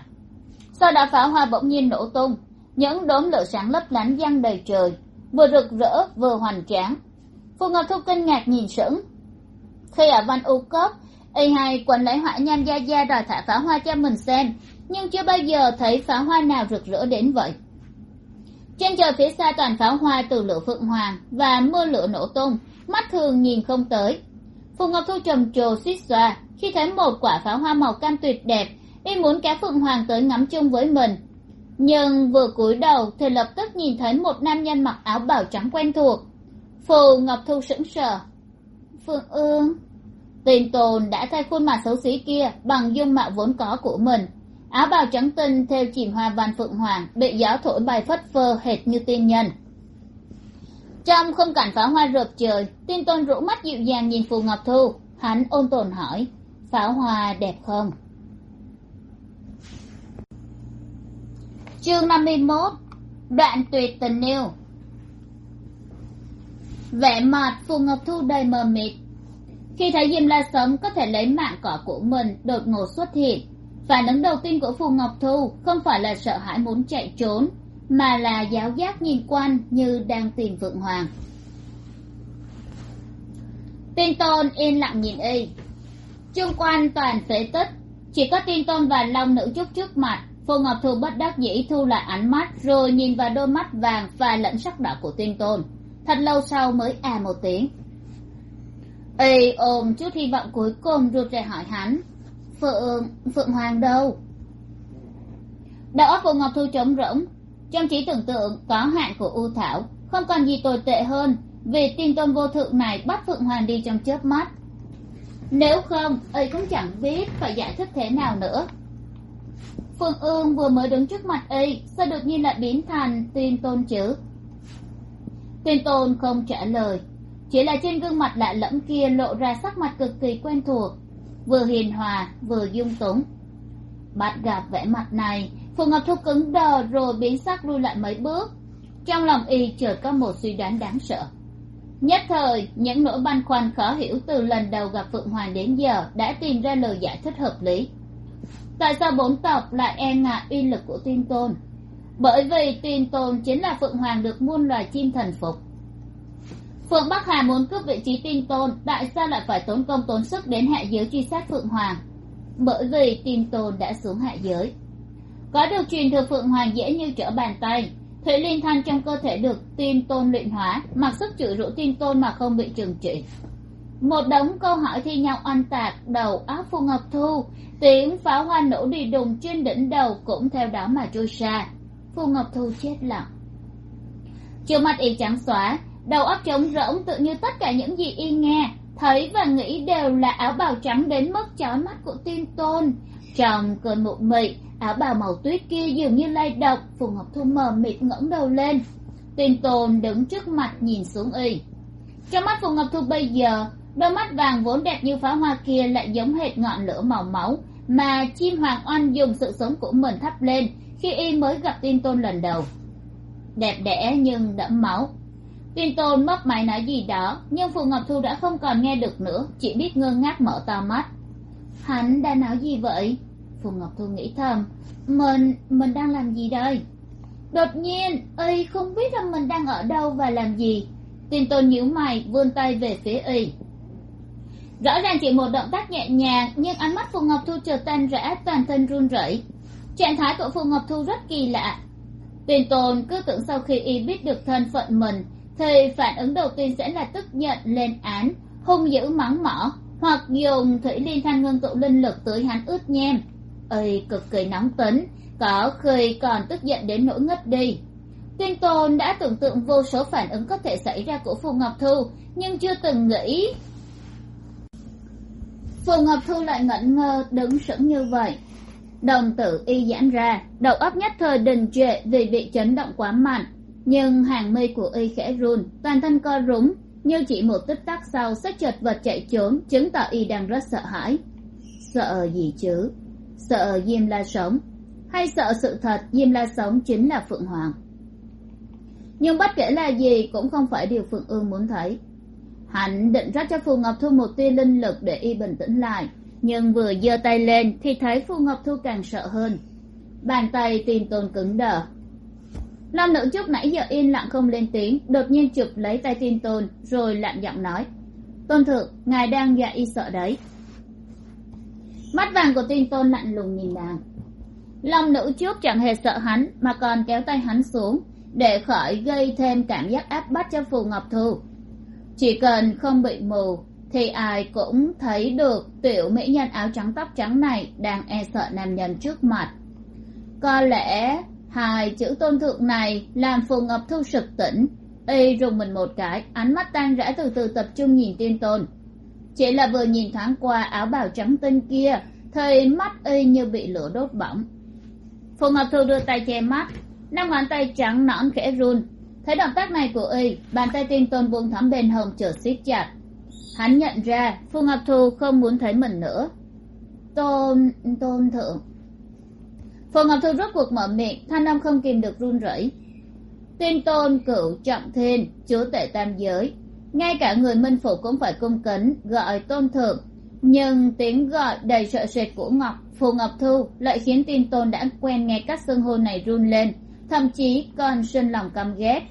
Sau đó pháo hoa bỗng nhiên nổ tung, những đốm lửa sáng lấp lánh giăng đầy trời vừa rực rỡ, vừa hoành tráng. Phù ngọc thu kinh ngạc nhìn sững. Khi ở văn u cốc y Hai quần lấy hỏa nham gia gia đòi thả pháo hoa cho mình xem, nhưng chưa bao giờ thấy pháo hoa nào rực rỡ đến vậy. Trên trời phía xa toàn pháo hoa từ lửa phượng hoàng và mưa lửa nổ tung, mắt thường nhìn không tới. Phù ngọc thu trầm trồ suýt xoa, khi thấy một quả pháo hoa màu cam tuyệt đẹp, y muốn cá phượng hoàng tới ngắm chung với mình nhưng vừa cúi đầu thì lập tức nhìn thấy một nam nhân mặc áo bào trắng quen thuộc. Phù ngọc thu sững sờ. Phương ương tiền tồn đã thay khuôn mặt xấu xí kia bằng dung mạo vốn có của mình. Áo bào trắng tinh theo chìm hoa văn phượng hoàng, bị gió thổi bay phất phơ hệt như tiên nhân. Trong khung cảnh pháo hoa rợp trời, tiên tôn rũ mắt dịu dàng nhìn phù ngọc thu. Hắn ôn tồn hỏi, pháo hoa đẹp không? Chương năm mươi mốt, đoạn tuyệt tình yêu. Vẻ mặt phù ngọc thu đầy mờ mịt. Khi thấy diêm la sống có thể lấy mạng cỏ của mình đột ngột xuất hiện, phản ứng đầu tiên của phù ngọc thu không phải là sợ hãi muốn chạy trốn, mà là giáo giác nhìn quanh như đang tìm phượng hoàng. Tiên tôn yên lặng nhìn y. Chung quanh toàn phế tích, chỉ có tiên tôn và long nữ chút trước mặt phù ngọc thu bất đắc dĩ thu lại ánh mắt, rồi nhìn vào đôi mắt vàng và lẫn sắc đỏ của tiên tôn. Thật lâu sau mới à một tiếng. Y ôm chút hy vọng cuối cùng, rụt rè hỏi hắn. Phượng phượng hoàng đâu? Đầu óc phù ngọc thu trống rỗng. Trong trí tưởng tượng, có hạn của u thảo, không còn gì tồi tệ hơn, vì tin tôn vô thượng này bắt phượng hoàng đi trong chớp mắt. Nếu không, ấy cũng chẳng biết phải giải thích thế nào nữa phương ương vừa mới đứng trước mặt y sao đột nhiên lại biến thành tin tôn chứ? Tin tôn không trả lời. Chỉ là trên gương mặt lạ lẫm kia lộ ra sắc mặt cực kỳ quen thuộc, vừa hiền hòa, vừa dung túng. Bắt gặp vẻ mặt này, phù ngọc thu cứng đờ rồi biến sắc lui lại mấy bước. Trong lòng y chợt có một suy đoán đáng sợ. Nhất thời, những nỗi băn khoăn khó hiểu từ lần đầu gặp phượng hoàng đến giờ đã tìm ra lời giải thích hợp lý tại sao bốn tộc lại e ngại uy lực của tiên tôn? Bởi vì tiên tôn chính là phượng hoàng được muôn loài chim thần phục. Phượng bắc hà muốn cướp vị trí tiên tôn, tại sao lại phải tốn công tốn sức đến hạ giới truy sát phượng hoàng? Bởi vì tiên tôn đã xuống hạ giới. Có được truyền thừa phượng hoàng dễ như trở bàn tay. Thủy liên thanh trong cơ thể được tiên tôn luyện hóa, mặc sức chửi rũ tiên tôn mà không bị trừng trị. Một đống câu hỏi thi nhau oanh tạc đầu óc phù ngọc thu tiếng pháo hoa nổ đi đùng trên đỉnh đầu cũng theo đó mà trôi xa. Phù ngọc thu chết lặng. Chiều mặt y trắng xóa, đầu óc trống rỗng tự như tất cả những gì y nghe, thấy và nghĩ đều là áo bào trắng đến mức chói mắt của tiên tôn. Trong cơn mụ mị, áo bào màu tuyết kia dường như lay động, phù ngọc thu mờ mịt ngẩng đầu lên. Tiên tôn đứng trước mặt nhìn xuống y. Trong mắt phù ngọc thu bây giờ đôi mắt vàng vốn đẹp như pháo hoa kia lại giống hệt ngọn lửa màu máu, mà chim hoàng oanh dùng sự sống của mình thắp lên khi y mới gặp tiên tôn lần đầu. Đẹp đẽ nhưng đẫm máu. Tiên tôn mất máy nói gì đó, nhưng phù ngọc thu đã không còn nghe được nữa, chỉ biết ngơ ngác mở to mắt. Hắn đã nói gì vậy? Phù ngọc thu nghĩ thầm. Mình mình đang làm gì đây? Đột nhiên, y không biết rằng mình đang ở đâu và làm gì. Tiên tôn nhíu mày, vươn tay về phía y rõ ràng chỉ một động tác nhẹ nhàng, nhưng ánh mắt phù ngọc thu chợt tan rã, toàn thân run rẩy. Trạng thái của phù ngọc thu rất kỳ lạ. Tuyên Tồn cứ tưởng sau khi y biết được thân phận mình, thì phản ứng đầu tiên sẽ là tức giận lên án, hung dữ mắng mỏ, hoặc dùng thủy liên thanh ngưng tụ linh lực tới hắn ướt nhem. Ây, cực kỳ nóng tính, có khi còn tức giận đến nỗi ngất đi. Tuyên tôn đã tưởng tượng vô số phản ứng có thể xảy ra của phù ngọc thu, nhưng chưa từng nghĩ phù ngọc thu lại ngẩn ngơ, đứng sững như vậy. Đồng tử y giãn ra, đầu óc nhất thời đình trệ vì bị chấn động quá mạnh. Nhưng hàng mi của y khẽ run, toàn thân co rúm, như chỉ một tích tắc sau sẽ chật vật chạy trốn, chứng tỏ y đang rất sợ hãi. Sợ gì chứ? Sợ diêm la sống. Hay sợ sự thật, diêm la sống chính là phượng hoàng. Nhưng bất kể là gì cũng không phải điều phượng ương muốn thấy hắn định rót cho phù ngọc thu một tia linh lực để y bình tĩnh lại, nhưng vừa giơ tay lên thì thấy phù ngọc thu càng sợ hơn. Bàn tay tìm tồn cứng đờ. Long nữ trúc nãy giờ yên lặng không lên tiếng, đột nhiên chụp lấy tay tin tôn, rồi lạnh giọng nói, tôn thượng, ngài đang dạ y sợ đấy. Mắt vàng của tin tôn lạnh lùng nhìn nàng. Long nữ trúc chẳng hề sợ hắn, mà còn kéo tay hắn xuống, để khỏi gây thêm cảm giác áp bắt cho phù ngọc thu chỉ cần không bị mù, thì ai cũng thấy được tiểu mỹ nhân áo trắng tóc trắng này đang e sợ nam nhân trước mặt. Có lẽ hai chữ tôn thượng này làm phù ngọc thu sực tỉnh, y rùng mình một cái, ánh mắt tan rã từ từ tập trung nhìn tiên tôn. Chỉ là vừa nhìn thoáng qua áo bào trắng tinh kia thì mắt y như bị lửa đốt bỏng. Phù ngọc thu đưa tay che mắt, năm ngón tay trắng nõn khẽ run thấy động tác này của y, bàn tay tiên tôn buông thắm bên hồng trở siết chặt. Hắn nhận ra phù ngọc thu không muốn thấy mình nữa. Tôn tôn thượng. Phù ngọc thu rốt cuộc mở miệng, thanh âm không kìm được run rẩy. Tiên tôn cửu trọng thiên, chúa tể tam giới. Ngay cả người minh phủ cũng phải cung kính, gọi tôn thượng. Nhưng tiếng gọi đầy sợ sệt của ngọc phù ngọc thu lại khiến tiên tôn đã quen nghe các xưng hô này run lên, thậm chí còn sinh lòng căm ghét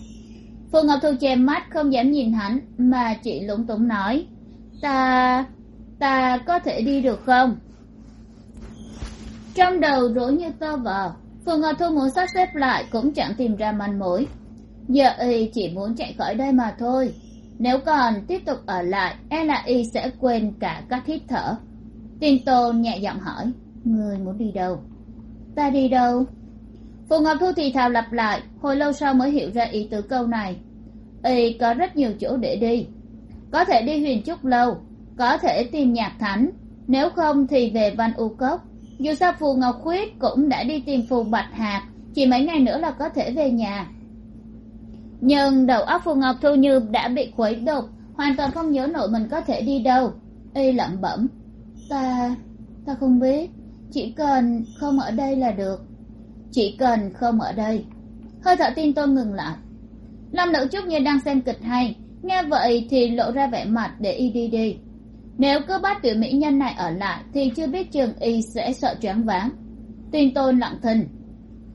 phù ngọc thu che mắt, không dám nhìn hắn, mà chỉ lúng túng nói, ta ta có thể đi được không? Trong đầu rối như tơ vò phù ngọc thu muốn sắp xếp lại cũng chẳng tìm ra manh mối. Giờ y chỉ muốn chạy khỏi đây mà thôi. Nếu còn tiếp tục ở lại e là y sẽ quên cả các hít thở. Tin tôn nhẹ giọng hỏi, người muốn đi đâu? Ta đi đâu? Phù ngọc thu thì thào lặp lại, hồi lâu sau mới hiểu ra ý tứ câu này. Y có rất nhiều chỗ để đi. Có thể đi huyền trúc lâu, có thể tìm nhạc thánh. Nếu không thì về văn u cốc. Dù sao phù ngọc khuyết cũng đã đi tìm phù bạch hạc, chỉ mấy ngày nữa là có thể về nhà. Nhưng đầu óc phù ngọc thu như đã bị khuấy đục, hoàn toàn không nhớ nổi mình có thể đi đâu. Y lẩm bẩm, ta ta không biết, chỉ cần không ở đây là được chỉ cần không ở đây. Hơi thở tin tôn ngừng lại. Lâm nữ trúc như đang xem kịch hay. Nghe vậy thì lộ ra vẻ mặt để y đi đi. Nếu cứ bắt tiểu mỹ nhân này ở lại thì chưa biết trường y sẽ sợ choáng váng. Tin tôn lặng thinh.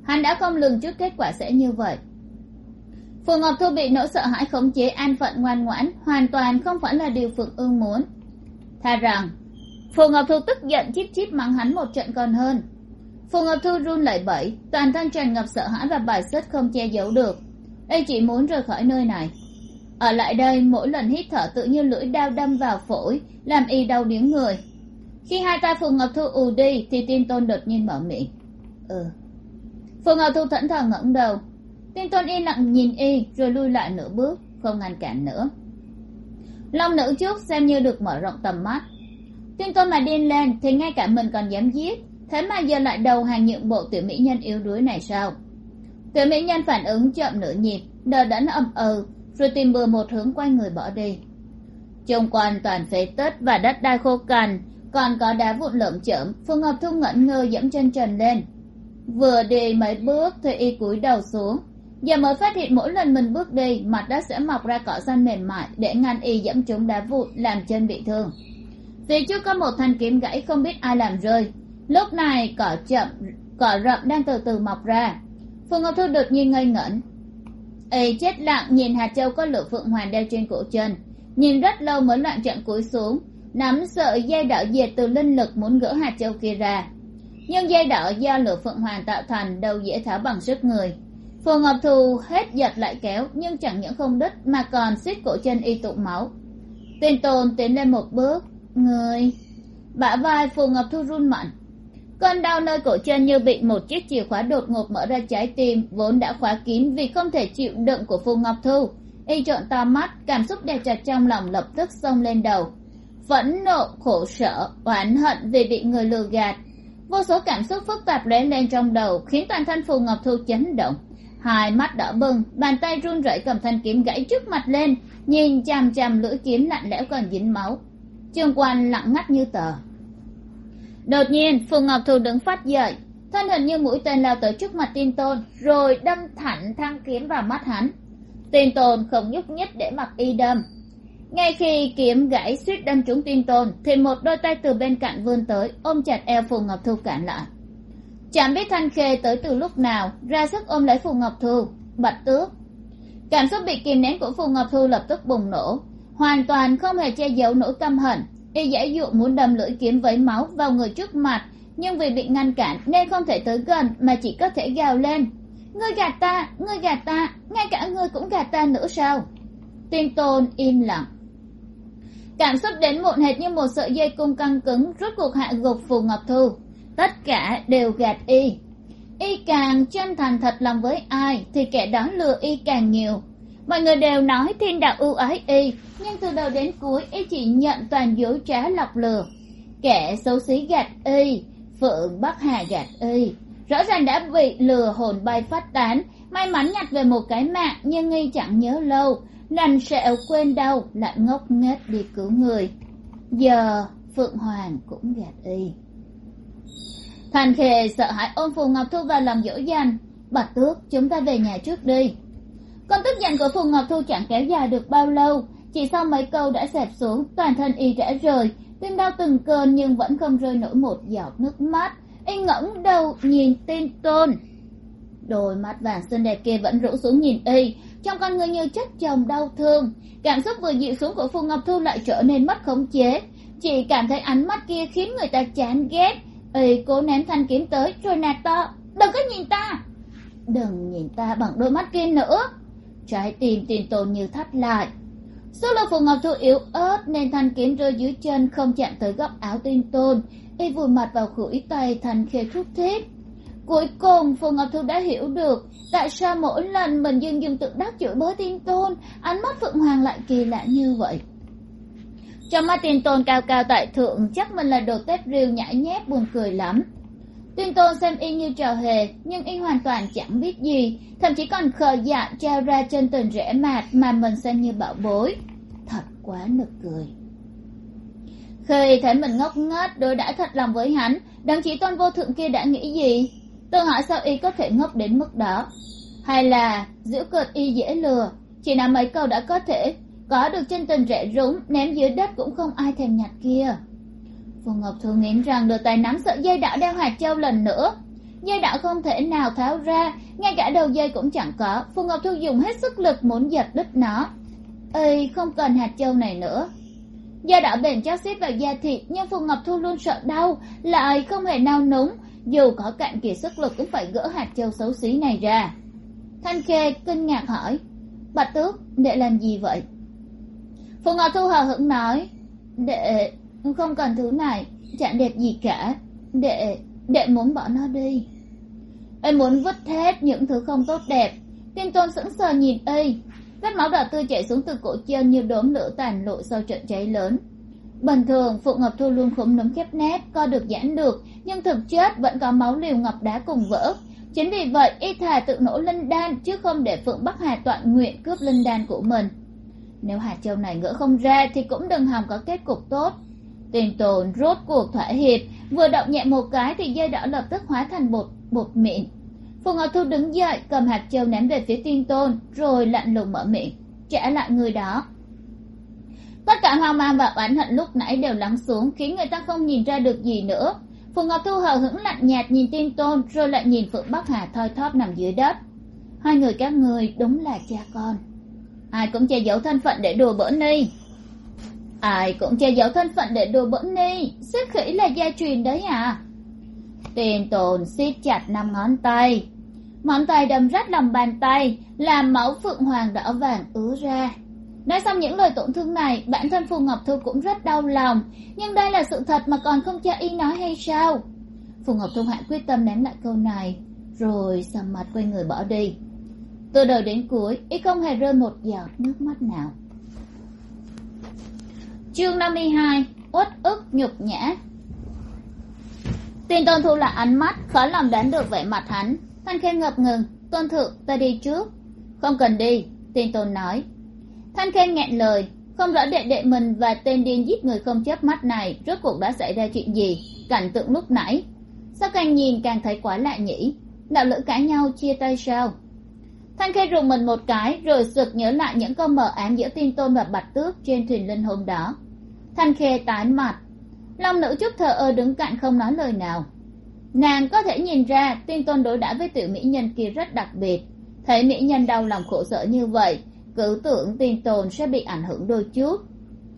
Hắn đã không lường trước kết quả sẽ như vậy. Phù ngọc thu bị nỗi sợ hãi khống chế, an phận ngoan ngoãn, hoàn toàn không phải là điều phượng ương muốn. Thà rằng, phù ngọc thu tức giận chip chip mắng hắn một trận còn hơn phù ngọc thu run lẩy bẩy, toàn thân tràn ngập sợ hãi và bài xích không che giấu được. Y chỉ muốn rời khỏi nơi này. Ở lại đây, mỗi lần hít thở tự như lưỡi đao đâm vào phổi, làm y đau điếng người. Khi hai tay phù ngọc thu ù đi, thì tiên tôn đột nhiên mở miệng. Ừ. Phù ngọc thu thẫn thờ ngẩng đầu. Tiên tôn yên lặng nhìn y, rồi lui lại nửa bước, không ngăn cản nữa. Long nữ trước xem như được mở rộng tầm mắt. Tiên tôn mà điên lên, thì ngay cả mình còn dám giết thế mà giờ lại đầu hàng nhượng bộ tiểu mỹ nhân yếu đuối này sao? Tiểu mỹ nhân phản ứng chậm nửa nhịp, đờ đẫn ầm ừ rồi tìm bừa một hướng quay người bỏ đi. Chung quanh toàn phế tích và đất đai khô cằn, còn có đá vụn lởm chởm, phương ngọc thu ngẩn ngơ dẫm chân trần lên. Vừa đi mấy bước thì y cúi đầu xuống. Giờ mới phát hiện mỗi lần mình bước đi, mặt đất sẽ mọc ra cỏ xanh mềm mại để ngăn y dẫm trúng đá vụn làm chân bị thương. Phía trước có một thanh kiếm gãy không biết ai làm rơi lúc này cỏ chậm, cỏ rậm đang từ từ mọc ra. Phương ngọc thu đột nhiên ngây ngẩn. Ấy chết lặng, nhìn hạt châu có lửa phượng hoàng đeo trên cổ chân. Nhìn rất lâu mới loạn trận cúi xuống, nắm sợi dây đỏ diệt từ linh lực muốn gỡ hạt châu kia ra. Nhưng dây đỏ do lửa phượng hoàng tạo thành đâu dễ tháo bằng sức người. Phù ngọc thù hết giật lại kéo, nhưng chẳng những không đứt mà còn suýt cổ chân y tụ máu. Tuyên tồn tiến lên một bước, người. Bả vai phù ngọc thu run mạnh cơn đau nơi cổ chân như bị một chiếc chìa khóa đột ngột mở ra trái tim, vốn đã khóa kín vì không thể chịu đựng của phù ngọc thu. Y trộn to mắt, cảm xúc đè chặt trong lòng lập tức xông lên đầu. Phẫn nộ, khổ sở, oán hận vì bị người lừa gạt. Vô số cảm xúc phức tạp lóe lên trong đầu, khiến toàn thân phù ngọc thu chấn động. Hai mắt đỏ bừng, bàn tay run rẩy cầm thanh kiếm gãy trước mặt lên, nhìn chằm chằm lưỡi kiếm lạnh lẽo còn dính máu. Trương quan lặng ngắt như tờ đột nhiên, phù ngọc thu đứng phát dậy. Thân hình như mũi tên lao tới trước mặt tin tôn, rồi đâm thẳng thăng kiếm vào mắt hắn. Tin tôn không nhúc nhích để mặc y đâm. Ngay khi kiếm gãy suýt đâm trúng tin tôn, thì một đôi tay từ bên cạnh vươn tới, ôm chặt eo phù ngọc thu cản lại. Chẳng biết thanh khê tới từ lúc nào, ra sức ôm lấy phù ngọc thu bạch tước. Cảm xúc bị kìm nén của phù ngọc thu lập tức bùng nổ, hoàn toàn không hề che giấu nỗi căm hận y giải dụ muốn đâm lưỡi kiếm với máu vào người trước mặt, nhưng vì bị ngăn cản nên không thể tới gần mà chỉ có thể gào lên. Ngươi gạt ta, ngươi gạt ta, ngay cả ngươi cũng gạt ta nữa sao? Tiên tôn im lặng. Cảm xúc đến muộn hệt như một sợi dây cung căng cứng rút cuộc hạ gục phù ngọc thu. Tất cả đều gạt y. Y càng chân thành thật lòng với ai thì kẻ đó lừa y càng nhiều mọi người đều nói thiên đạo ưu ái y, nhưng từ đầu đến cuối y chỉ nhận toàn dối trá lọc lừa. Kẻ xấu xí gạt y, phượng bắc hà gạt y. Rõ ràng đã bị lừa hồn bay phát tán, may mắn nhặt về một cái mạng, nhưng nghi chẳng nhớ lâu nành sẹo quên đâu lại ngốc nghếch đi cứu người. Giờ, phượng hoàng cũng gạt y. Thành khề sợ hãi ôm phù ngọc thu vào lòng dỗ dành. Bạch tước, chúng ta về nhà trước đi con tức giận của phù ngọc thu chẳng kéo dài được bao lâu. Chỉ sau mấy câu đã xẹp xuống, toàn thân y rã rời. Tim đau từng cơn nhưng vẫn không rơi nổi một giọt nước mắt. Y ngẩng đầu nhìn tin tôn. Đôi mắt vàng xinh đẹp kia vẫn rũ xuống nhìn y. Trong con người như chất chồng đau thương, cảm xúc vừa dịu xuống của phù ngọc thu lại trở nên mất khống chế. Chị cảm thấy ánh mắt kia khiến người ta chán ghét. Y cố ném thanh kiếm tới, rồi nạt to, đừng có nhìn ta! Đừng nhìn ta bằng đôi mắt kia nữa! Trái tim tin tồn như thắt lại. Số lượng phù ngọc thu yếu ớt nên thanh kiếm rơi dưới chân không chạm tới góc áo tin tôn y vùi mặt vào khuỷu tay thành khê thút thít cuối cùng, phù ngọc thu đã hiểu được tại sao mỗi lần mình dưng dưng tự đắc chửi bới tin tôn ánh mắt phượng hoàng lại kỳ lạ như vậy. Trong mắt tin tôn cao cao tại thượng, chắc mình là đồ tép riêu nhãi nhép, buồn cười lắm tuyên tôn xem y như trò hề, nhưng y hoàn toàn chẳng biết gì. Thậm chí còn khờ dạ trao ra chân tình rễ mạt mà mình xem như bảo bối. Thật quá nực cười. Khi thấy mình ngốc nghếch, đối đãi thật lòng với hắn đấng chí tôn vô thượng kia đã nghĩ gì? Tôi hỏi sao y có thể ngốc đến mức đó? Hay là giễu cợt y dễ lừa, chỉ là mấy câu đã có thể. Có được chân tình rẻ rúng, ném dưới đất cũng không ai thèm nhặt kia phù ngọc thu nghiến rằng đưa tay nắm sợi dây đạo đeo hạt châu lần nữa. Dây đạo không thể nào tháo ra, ngay cả đầu dây cũng chẳng có. Phù ngọc thu dùng hết sức lực muốn giật đứt nó. Ây không cần hạt châu này nữa. Dây đạo bền chắc xếp vào da thịt, nhưng phù ngọc thu luôn sợ đau, lại không hề nao núng. Dù có cạn kiệt sức lực cũng phải gỡ hạt châu xấu xí này ra. Thanh khê kinh ngạc hỏi, bạch tước để làm gì vậy? Phù ngọc thu hờ hững nói Để không cần thứ này. Chẳng đẹp gì cả. Đệ đệ muốn bỏ nó đi. Em muốn vứt hết những thứ không tốt đẹp. Tim tôn sững sờ nhìn y vết máu đỏ tươi chảy xuống từ cổ chân như đốm lửa tàn lộ sau trận cháy lớn. Bình thường phụ ngọc thu luôn khúm núm khép nép, co được giãn được, nhưng thực chất vẫn có máu liều ngọc đá cùng vỡ. Chính vì vậy, y thà tự nổ linh đan, chứ không để phượng bắc hà toạn nguyện cướp linh đan của mình. Nếu hạt châu này ngỡ không ra, thì cũng đừng hòng có kết cục tốt tiền tồn rốt cuộc thỏa hiệp, vừa động nhẹ một cái thì dây đỏ lập tức hóa thành bột bột mịn. Phù ngọc thu đứng dậy, cầm hạt châu ném về phía tiên tôn, rồi lạnh lùng mở miệng, trả lại người đó. Tất cả hoang mang và oán hận lúc nãy đều lắng xuống, khiến người ta không nhìn ra được gì nữa. Phù ngọc thu hờ hững lạnh nhạt nhìn tiên tôn, rồi lại nhìn phượng bắc hà thoi thóp nằm dưới đất. Hai người các người đúng là cha con. Ai cũng che giấu thân phận để đùa bỡn ni ai cũng che giấu thân phận để đùa bỡn ni. Xếp khỉ là gia truyền đấy à tiền tồn siết chặt năm ngón tay. Ngón tay đâm rách lòng bàn tay, làm máu phượng hoàng đỏ vàng ứa ra. Nói xong những lời tổn thương này, bản thân phù ngọc thu cũng rất đau lòng. Nhưng đây là sự thật mà còn không cho y nói hay sao? Phù ngọc thu hạ quyết tâm ném lại câu này, rồi sầm mặt quay người bỏ đi. Từ đầu đến cuối, y không hề rơi một giọt nước mắt nào chương năm mươi hai, uất ức nhục nhã. Tin tôn thu lại ánh mắt khó lòng đoán được vẻ mặt hắn. Thanh khê ngập ngừng tôn thượng ta đi trước. Không cần đi tin tôn nói. Thanh khê nghẹn lời, không rõ đệ đệ mình và tên điên giết người không chớp mắt này rốt cuộc đã xảy ra chuyện gì, cảnh tượng lúc nãy. Sao càng nhìn càng thấy quá lạ nhỉ? Đạo lữ cãi nhau chia tay sao? Thanh khê rùng mình một cái rồi sực nhớ lại những câu mờ ám giữa tin tôn và bạch tước trên thuyền linh hôm đó thanh khê tái mặt. Long nữ chút thờ ơ đứng cạnh không nói lời nào. Nàng có thể nhìn ra tin tôn đối đãi với tiểu mỹ nhân kia rất đặc biệt. Thấy mỹ nhân đau lòng khổ sở như vậy cứ tưởng tin tồn sẽ bị ảnh hưởng đôi chút.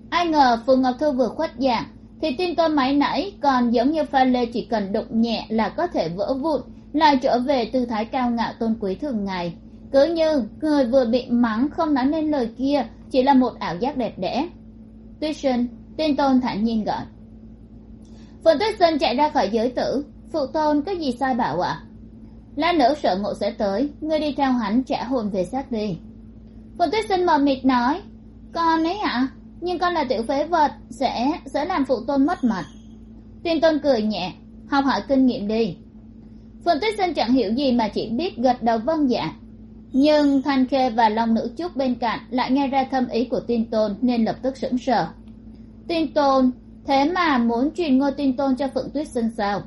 Ai ngờ phù ngọc thư vừa khuất dạng, thì tin tôn máy nãy còn giống như pha lê chỉ cần đụng nhẹ là có thể vỡ vụn, lại trở về tư thái cao ngạo tôn quý thường ngày. Cứ như người vừa bị mắng không nói nên lời kia, chỉ là một ảo giác đẹp đẽ. Tuyết sinh Tuyên tôn thản nhiên gọi. Phượng tuyết sinh chạy ra khỏi giới tử. Phụ tôn, có gì sai bảo ạ? À? la nữ sợ ngộ sẽ tới, ngươi đi theo hắn trả hồn về xác đi. Phượng tuyết sinh mờ mịt nói, con ấy ạ, nhưng con là tiểu phế vật, sẽ sẽ làm phụ tôn mất mặt. Tuyên tôn cười nhẹ, học hỏi kinh nghiệm đi. Phượng tuyết sinh chẳng hiểu gì mà chỉ biết gật đầu vâng dạ. Nhưng thanh khê và long nữ trúc bên cạnh lại nghe ra thâm ý của Tuyên tôn nên lập tức sững sờ. Tin tôn thế mà muốn truyền ngôi tin tôn cho phượng tuyết sinh sao?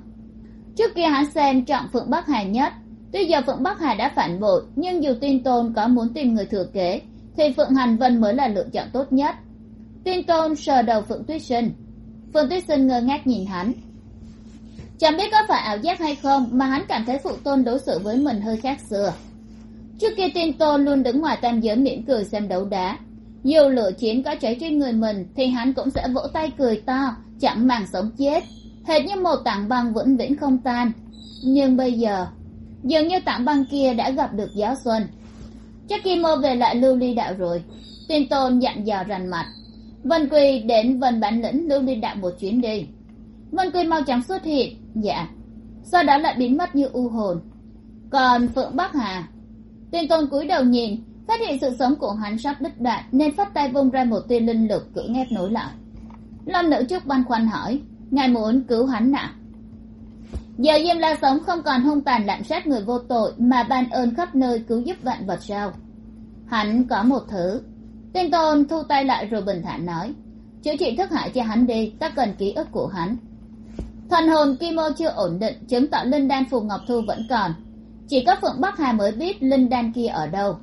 Trước kia hắn xem trọng phượng bắc hà nhất, tuy giờ phượng bắc hà đã phản bội, nhưng dù Tin tôn có muốn tìm người thừa kế, thì phượng hành vân mới là lựa chọn tốt nhất. Tin tôn sờ đầu phượng tuyết sinh phượng tuyết sinh ngơ ngác nhìn hắn. Chẳng biết có phải ảo giác hay không mà hắn cảm thấy phụ tôn đối xử với mình hơi khác xưa. Trước kia Tin tôn luôn đứng ngoài tam giới mỉm cười xem đấu đá dù lửa chiến có cháy trên người mình, thì hắn cũng sẽ vỗ tay cười to, chẳng màng sống chết. Hệt như một tảng băng vĩnh viễn không tan. Nhưng bây giờ, dường như tảng băng kia đã gặp được gió xuân. Chắc kim mô về lại lưu ly đạo rồi tiên tôn dặn dò rành mặt vân quy đến vân bản lĩnh lưu ly đạo một chuyến đi. Vân quy mau chóng xuất hiện. Dạ sau đó lại biến mất như u hồn. Còn phượng bắc hà? Tiên tôn cúi đầu nhìn phát hiện sự sống của hắn sắp đứt đoạn, nên phát tay vung ra một tia linh lực cưỡng ép nối lại. Lâm nữ trúc băn khoăn hỏi, ngài muốn cứu hắn nào giờ diêm la sống không còn hung tàn lạm sát người vô tội mà ban ơn khắp nơi cứu giúp vạn vật sao? Hắn có một thứ. Tiên tôn thu tay lại rồi bình thản nói, chữa trị thức hại cho hắn đi, ta cần ký ức của hắn. Thần hồn kim ô chưa ổn định, chứng tỏ linh đan phù ngọc thu vẫn còn. Chỉ có phượng bắc hà mới biết linh đan kia ở đâu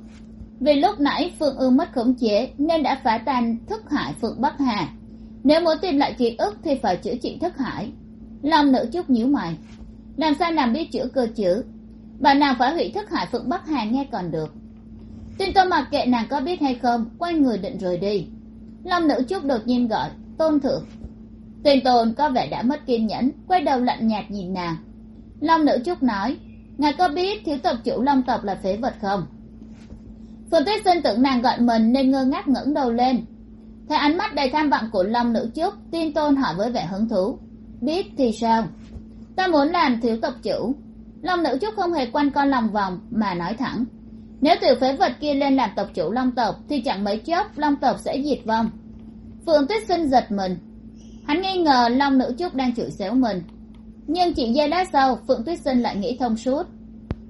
vì lúc nãy phương ương mất khống chế nên đã phá tan thức hải phượng bắc hà. Nếu muốn tìm lại ký ức thì phải chữa trị thức hải. Lòng nữ chút nhíu mày. Làm sao nàng biết chữa cơ chữ bà nàng phá hủy thức hải phượng bắc hà nghe còn được. Tin tôi mặc kệ nàng có biết hay không, quay người định rời đi. Long nữ trúc đột nhiên gọi, tôn thượng. Tuyên tôn có vẻ đã mất kiên nhẫn, quay đầu lạnh nhạt nhìn nàng. Long nữ trúc nói, ngài có biết thiếu tộc chủ long tộc là phế vật không? Phượng tuyết sinh tưởng nàng gọi mình nên ngơ ngác ngẩng đầu lên. Thấy ánh mắt đầy tham vọng của long nữ trước tin tôn hỏi với vẻ hứng thú. Biết thì sao? Ta muốn làm thiếu tộc chủ. Long nữ trúc không hề quanh con lòng vòng mà nói thẳng. Nếu tiểu phế vật kia lên làm tộc chủ long tộc, thì chẳng mấy chốc long tộc sẽ diệt vong. Phượng tuyết sinh giật mình. Hắn nghi ngờ long nữ trúc đang chửi xéo mình. Nhưng chỉ giây lát sau, phượng tuyết sinh lại nghĩ thông suốt.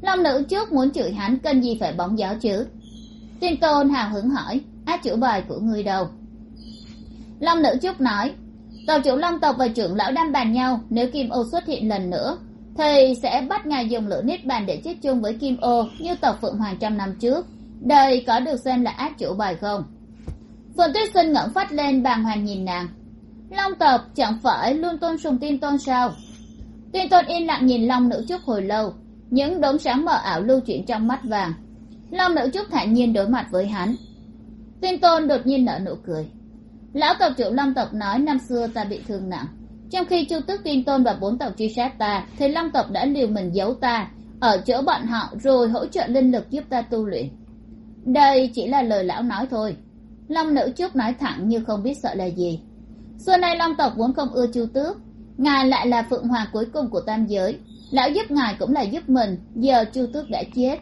Long nữ trúc muốn chửi hắn, cần gì phải bóng gió chứ? Tiên tôn hào hứng hỏi át chủ bài của người đâu? Long nữ trúc nói tộc chủ long tộc và trưởng lão đang bàn nhau, nếu kim ô xuất hiện lần nữa, thì sẽ bắt ngài dùng lửa niết bàn để chết chung với kim ô như tộc phượng hoàng trăm năm trước. Đây có được xem là ác chủ bài không? Phượng tuyết sinh ngẩng phát lên bàng hoàng nhìn nàng. Long tộc, chẳng phải luôn tôn sùng tin tôn sao? Tin tôn yên lặng nhìn long nữ trúc hồi lâu, những đốm sáng mờ ảo lưu chuyển trong mắt vàng long nữ trúc thản nhiên đối mặt với hắn. Tin tôn đột nhiên nở nụ cười. Lão tộc chủ long tộc nói năm xưa ta bị thương nặng. Trong khi chu tước tiên tôn và bốn tộc truy sát ta, thì long tộc đã liều mình giấu ta. Ở chỗ bọn họ rồi hỗ trợ linh lực giúp ta tu luyện. Đây chỉ là lời lão nói thôi. Long nữ trúc nói thẳng như không biết sợ là gì. Xưa nay long tộc vốn không ưa chu tước. Ngài lại là phượng hoàng cuối cùng của tam giới. Lão giúp ngài cũng là giúp mình. Giờ chu tước đã chết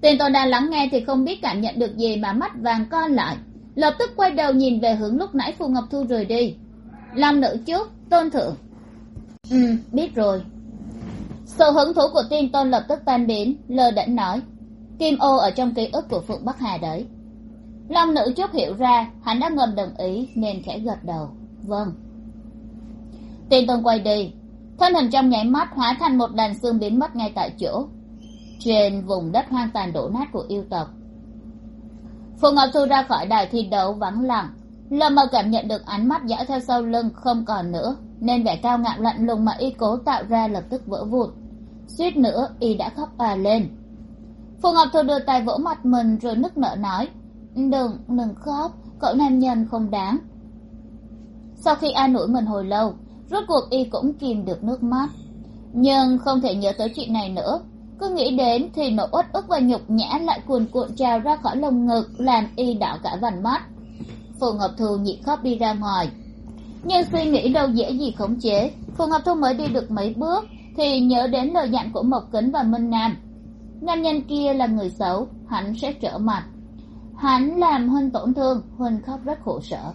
tiền tôn đang lắng nghe thì không biết cảm nhận được gì mà mắt vàng con lại. Lập tức quay đầu nhìn về hướng lúc nãy phù ngọc thu rời đi. Long nữ trước tôn thượng. Ừ biết rồi. Sự hứng thú của tiên tôn lập tức tan biến lơ đễnh nói. Kim ô ở trong ký ức của phượng bắc hà đấy. Long nữ chốt hiểu ra hắn đã ngầm đồng ý nên khẽ gật đầu. Vâng. Tiên tôn quay đi. Thân hình trong nháy mắt hóa thành một đàn xương biến mất ngay tại chỗ trên vùng đất hoang tàn đổ nát của yêu tộc. Phù ngọc thu ra khỏi đài thi đấu vắng lặng. Lâm mờ cảm nhận được ánh mắt dõi theo sau lưng không còn nữa, nên vẻ cao ngạo lạnh lùng mà y cố tạo ra lập tức vỡ vụt suýt nữa, y đã khóc à lên. Phù ngọc thu đưa tay vỗ mặt mình rồi nức nở nói, đừng đừng khóc, cậu nam nhân không đáng. Sau khi an ủi mình hồi lâu, rốt cuộc y cũng kìm được nước mắt. Nhưng không thể nhớ tới chuyện này nữa cứ nghĩ đến thì nỗi uất ức và nhục nhã lại cuồn cuộn trào ra khỏi lồng ngực, làm y đảo cả vành mắt. Phù ngọc thu nhịn khóc đi ra ngoài. Nhưng suy nghĩ đâu dễ gì khống chế. Phù ngọc thu mới đi được mấy bước thì nhớ đến lời dặn của mộc kính và minh nam. Nam nhân kia là người xấu, hắn sẽ trở mặt. Hắn làm huynh tổn thương, huynh khóc rất khổ sở.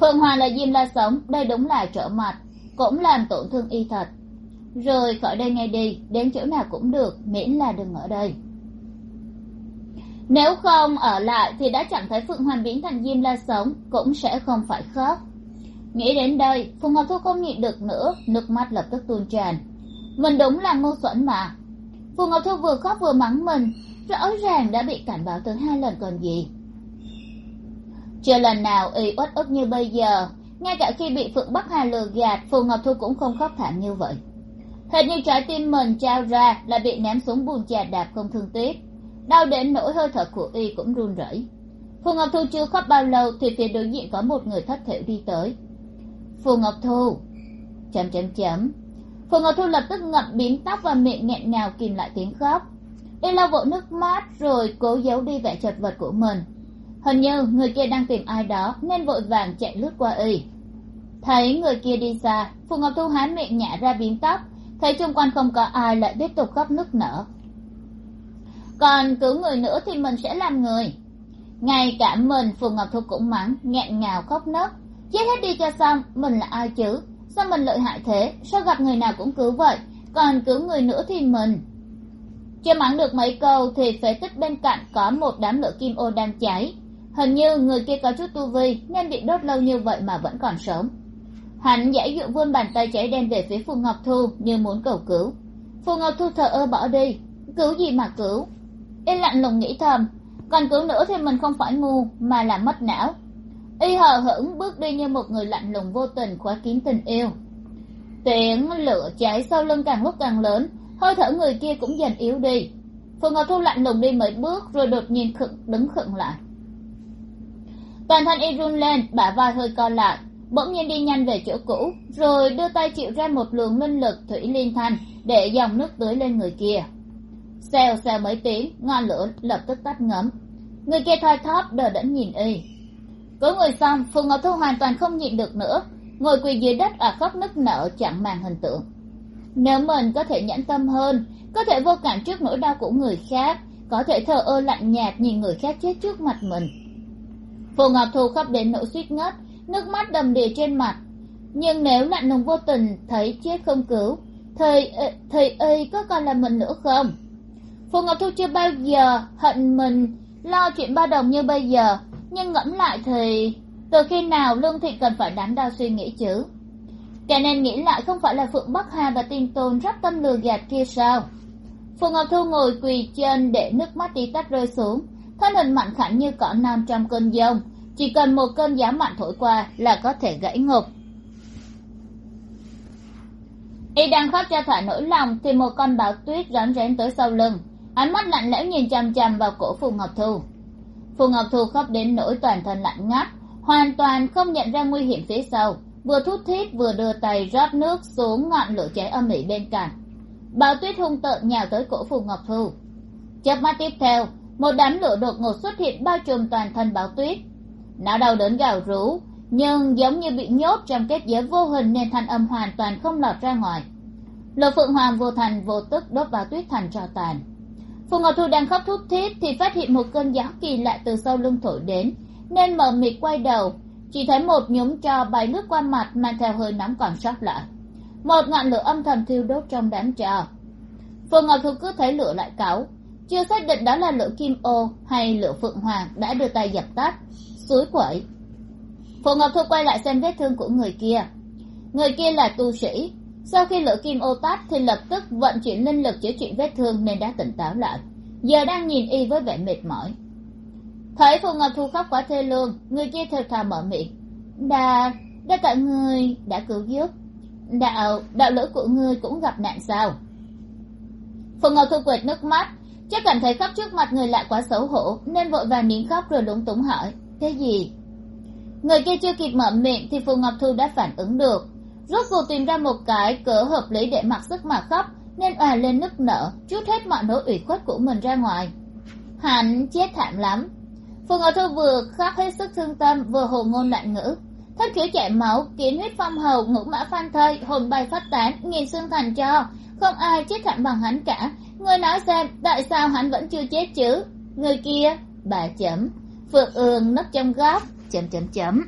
Phượng hoàng là diêm la sống, đây đúng là trở mặt, cũng làm tổn thương y thật rồi khỏi đây ngay đi, đến chỗ nào cũng được, miễn là đừng ở đây. Nếu không ở lại thì đã chẳng thấy phượng hoàng biến thành diêm la sống, cũng sẽ không phải khóc. Nghĩ đến đây phùng ngọc thu không nhịn được nữa, nước mắt lập tức tuôn tràn. Mình đúng là ngu xuẩn mà. Phùng ngọc thu vừa khóc vừa mắng mình, rõ ràng đã bị cảnh báo tới hai lần còn gì. Chưa lần nào y uất ức như bây giờ, ngay cả khi bị phượng bắc hà lừa gạt, phù ngọc thu cũng không khóc thảm như vậy hệt như trái tim mình trao ra là bị ném xuống bùn chà đạp không thương tiếc. Đau đến nỗi hơi thở của y cũng run rẩy. Phù ngọc thu chưa khóc bao lâu thì phía đối diện có một người thất thểu đi tới. Phù ngọc thu. Chấm chấm chấm. Phù ngọc thu lập tức ngậm bím tóc và miệng nghẹn ngào kìm lại tiếng khóc. Y lau vội nước mắt rồi cố giấu đi vẻ chật vật của mình. Hình như người kia đang tìm ai đó nên vội vàng chạy lướt qua y. Thấy người kia đi xa, phù ngọc thu há miệng nhả ra bím tóc thấy chung quanh không có ai lại tiếp tục khóc nức nở. Còn cứu người nữa thì mình sẽ làm người. Ngay cả mình phường ngọc thu cũng mắng, nghẹn ngào khóc nấc. Chết hết đi cho xong, mình là ai chứ? Sao mình lợi hại thế? Sao gặp người nào cũng cứu vậy? Còn cứu người nữa thì mình. Chưa mắng được mấy câu thì phế tích bên cạnh có một đám lửa kim ô đang cháy. Hình như người kia có chút tu vi, nên bị đốt lâu như vậy mà vẫn còn sống hắn giải dụ vươn bàn tay cháy đen về phía phù ngọc thu, như muốn cầu cứu. Phù ngọc thu thờ ơ bỏ đi. Cứu gì mà cứu? Yên lặng lùng nghĩ thầm, còn cứu nữa thì mình không phải ngu, mà là mất não. Y hờ hững bước đi như một người lạnh lùng vô tình khóa kín tình yêu. Tiếng lửa cháy sau lưng càng lúc càng lớn, hơi thở người kia cũng dần yếu đi. Phù ngọc thu lạnh lùng đi mấy bước rồi đột nhiên khựng, đứng khựng lại. Toàn thân y run lên, bả vai hơi co lại bỗng nhiên đi nhanh về chỗ cũ, rồi đưa tay chịu ra một luồng linh lực thủy liên thanh để dòng nước tưới lên người kia. Xèo xèo mấy tiếng, ngọn lửa lập tức tắt ngấm. Người kia thoi thóp đờ đẫn nhìn y. Cứ người xong, phù ngọc thu hoàn toàn không nhịn được nữa, ngồi quỳ dưới đất à khóc nức nở chẳng màng hình tượng. Nếu mình có thể nhẫn tâm hơn, có thể vô cảm trước nỗi đau của người khác, có thể thờ ơ lạnh nhạt nhìn người khác chết trước mặt mình. Phù ngọc thu khóc đến nỗi suýt ngất nước mắt đầm đìa trên mặt. Nhưng nếu lạnh lùng vô tình thấy chết không cứu, thầy thầy ơi, có còn là mình nữa không? Phù ngọc thu chưa bao giờ hận mình, lo chuyện ba đồng như bây giờ. Nhưng ngẫm lại thì từ khi nào lương thị cần phải đắn đo suy nghĩ chứ? Kẻ nên nghĩ lại không phải là phượng bắc hà và tin tôn rất tâm lừa gạt kia sao? Phù ngọc thu ngồi quỳ chân để nước mắt tí tách rơi xuống, thân hình mạnh khảnh như cỏ non trong cơn giông chỉ cần một cơn gió mạnh thổi qua là có thể gãy ngục. Y đang khóc cho thỏa nỗi lòng thì một con báo tuyết rón rén tới sau lưng. Ánh mắt lạnh lẽo nhìn chằm chằm vào cổ phù ngọc thu. Phù ngọc thu khóc đến nỗi toàn thân lạnh ngắt, hoàn toàn không nhận ra nguy hiểm phía sau, vừa thút thít vừa đưa tay rót nước xuống ngọn lửa cháy âm ỉ bên cạnh. Báo tuyết hung tợn nhào tới cổ phù ngọc thu. Chớp mắt tiếp theo, một đám lửa đột ngột xuất hiện bao trùm toàn thân báo tuyết nó đau đớn gào rú, nhưng giống như bị nhốt trong kết giới vô hình nên thanh âm hoàn toàn không lọt ra ngoài. Lửa phượng hoàng vô thành vô tức đốt vào tuyết thành cho tàn. Phù ngọc thu đang khóc thút thít thì phát hiện một cơn gió kỳ lạ từ sau lưng thổi đến, nên mờ mịt quay đầu, chỉ thấy một nhúm tro bay lướt qua mặt mang theo hơi nóng còn sót lại. Một ngọn lửa âm thầm thiêu đốt trong đám tro phù ngọc thu cứ thấy lửa lại cáu, chưa xác định đó là lửa kim ô hay lửa phượng hoàng đã đưa tay dập tắt suối quẩy phù ngọc thu quay lại xem vết thương của người kia. Người kia là tu sĩ. Sau khi lửa kim ô tát thì lập tức vận chuyển linh lực chữa trị vết thương nên đã tỉnh táo lại. Giờ đang nhìn y với vẻ mệt mỏi. Thấy phù ngọc thu khóc quá thê lương, người kia thều thào mở miệng. Đà, đa tạ người đã cứu giúp. Đạo đạo lữ của ngươi cũng gặp nạn sao? Phù ngọc thu quệt nước mắt. Chắc cảm thấy khóc trước mặt người lạ quá xấu hổ, nên vội vàng nín khóc rồi lúng túng hỏi cái gì? Người kia chưa kịp mở miệng thì phù ngọc thu đã phản ứng được. Rốt cuộc tìm ra một cái cớ hợp lý để mặc sức mà khóc, nên òa lên nức nở, chút hết mọi nỗi ủy khuất của mình ra ngoài. Hắn chết thảm lắm. Phù ngọc thu vừa khóc hết sức thương tâm, vừa hồ ngôn loạn ngữ. Thất khiếu chảy máu, kiến huyết phong hầu, ngũ mã phan thây, hồn bay phát tán nghìn xương thành cho. Không ai chết thảm bằng hắn cả. Người nói xem, tại sao hắn vẫn chưa chết chứ? Người kia, bà chấm phượng ương nấp trong góc chấm chấm chấm.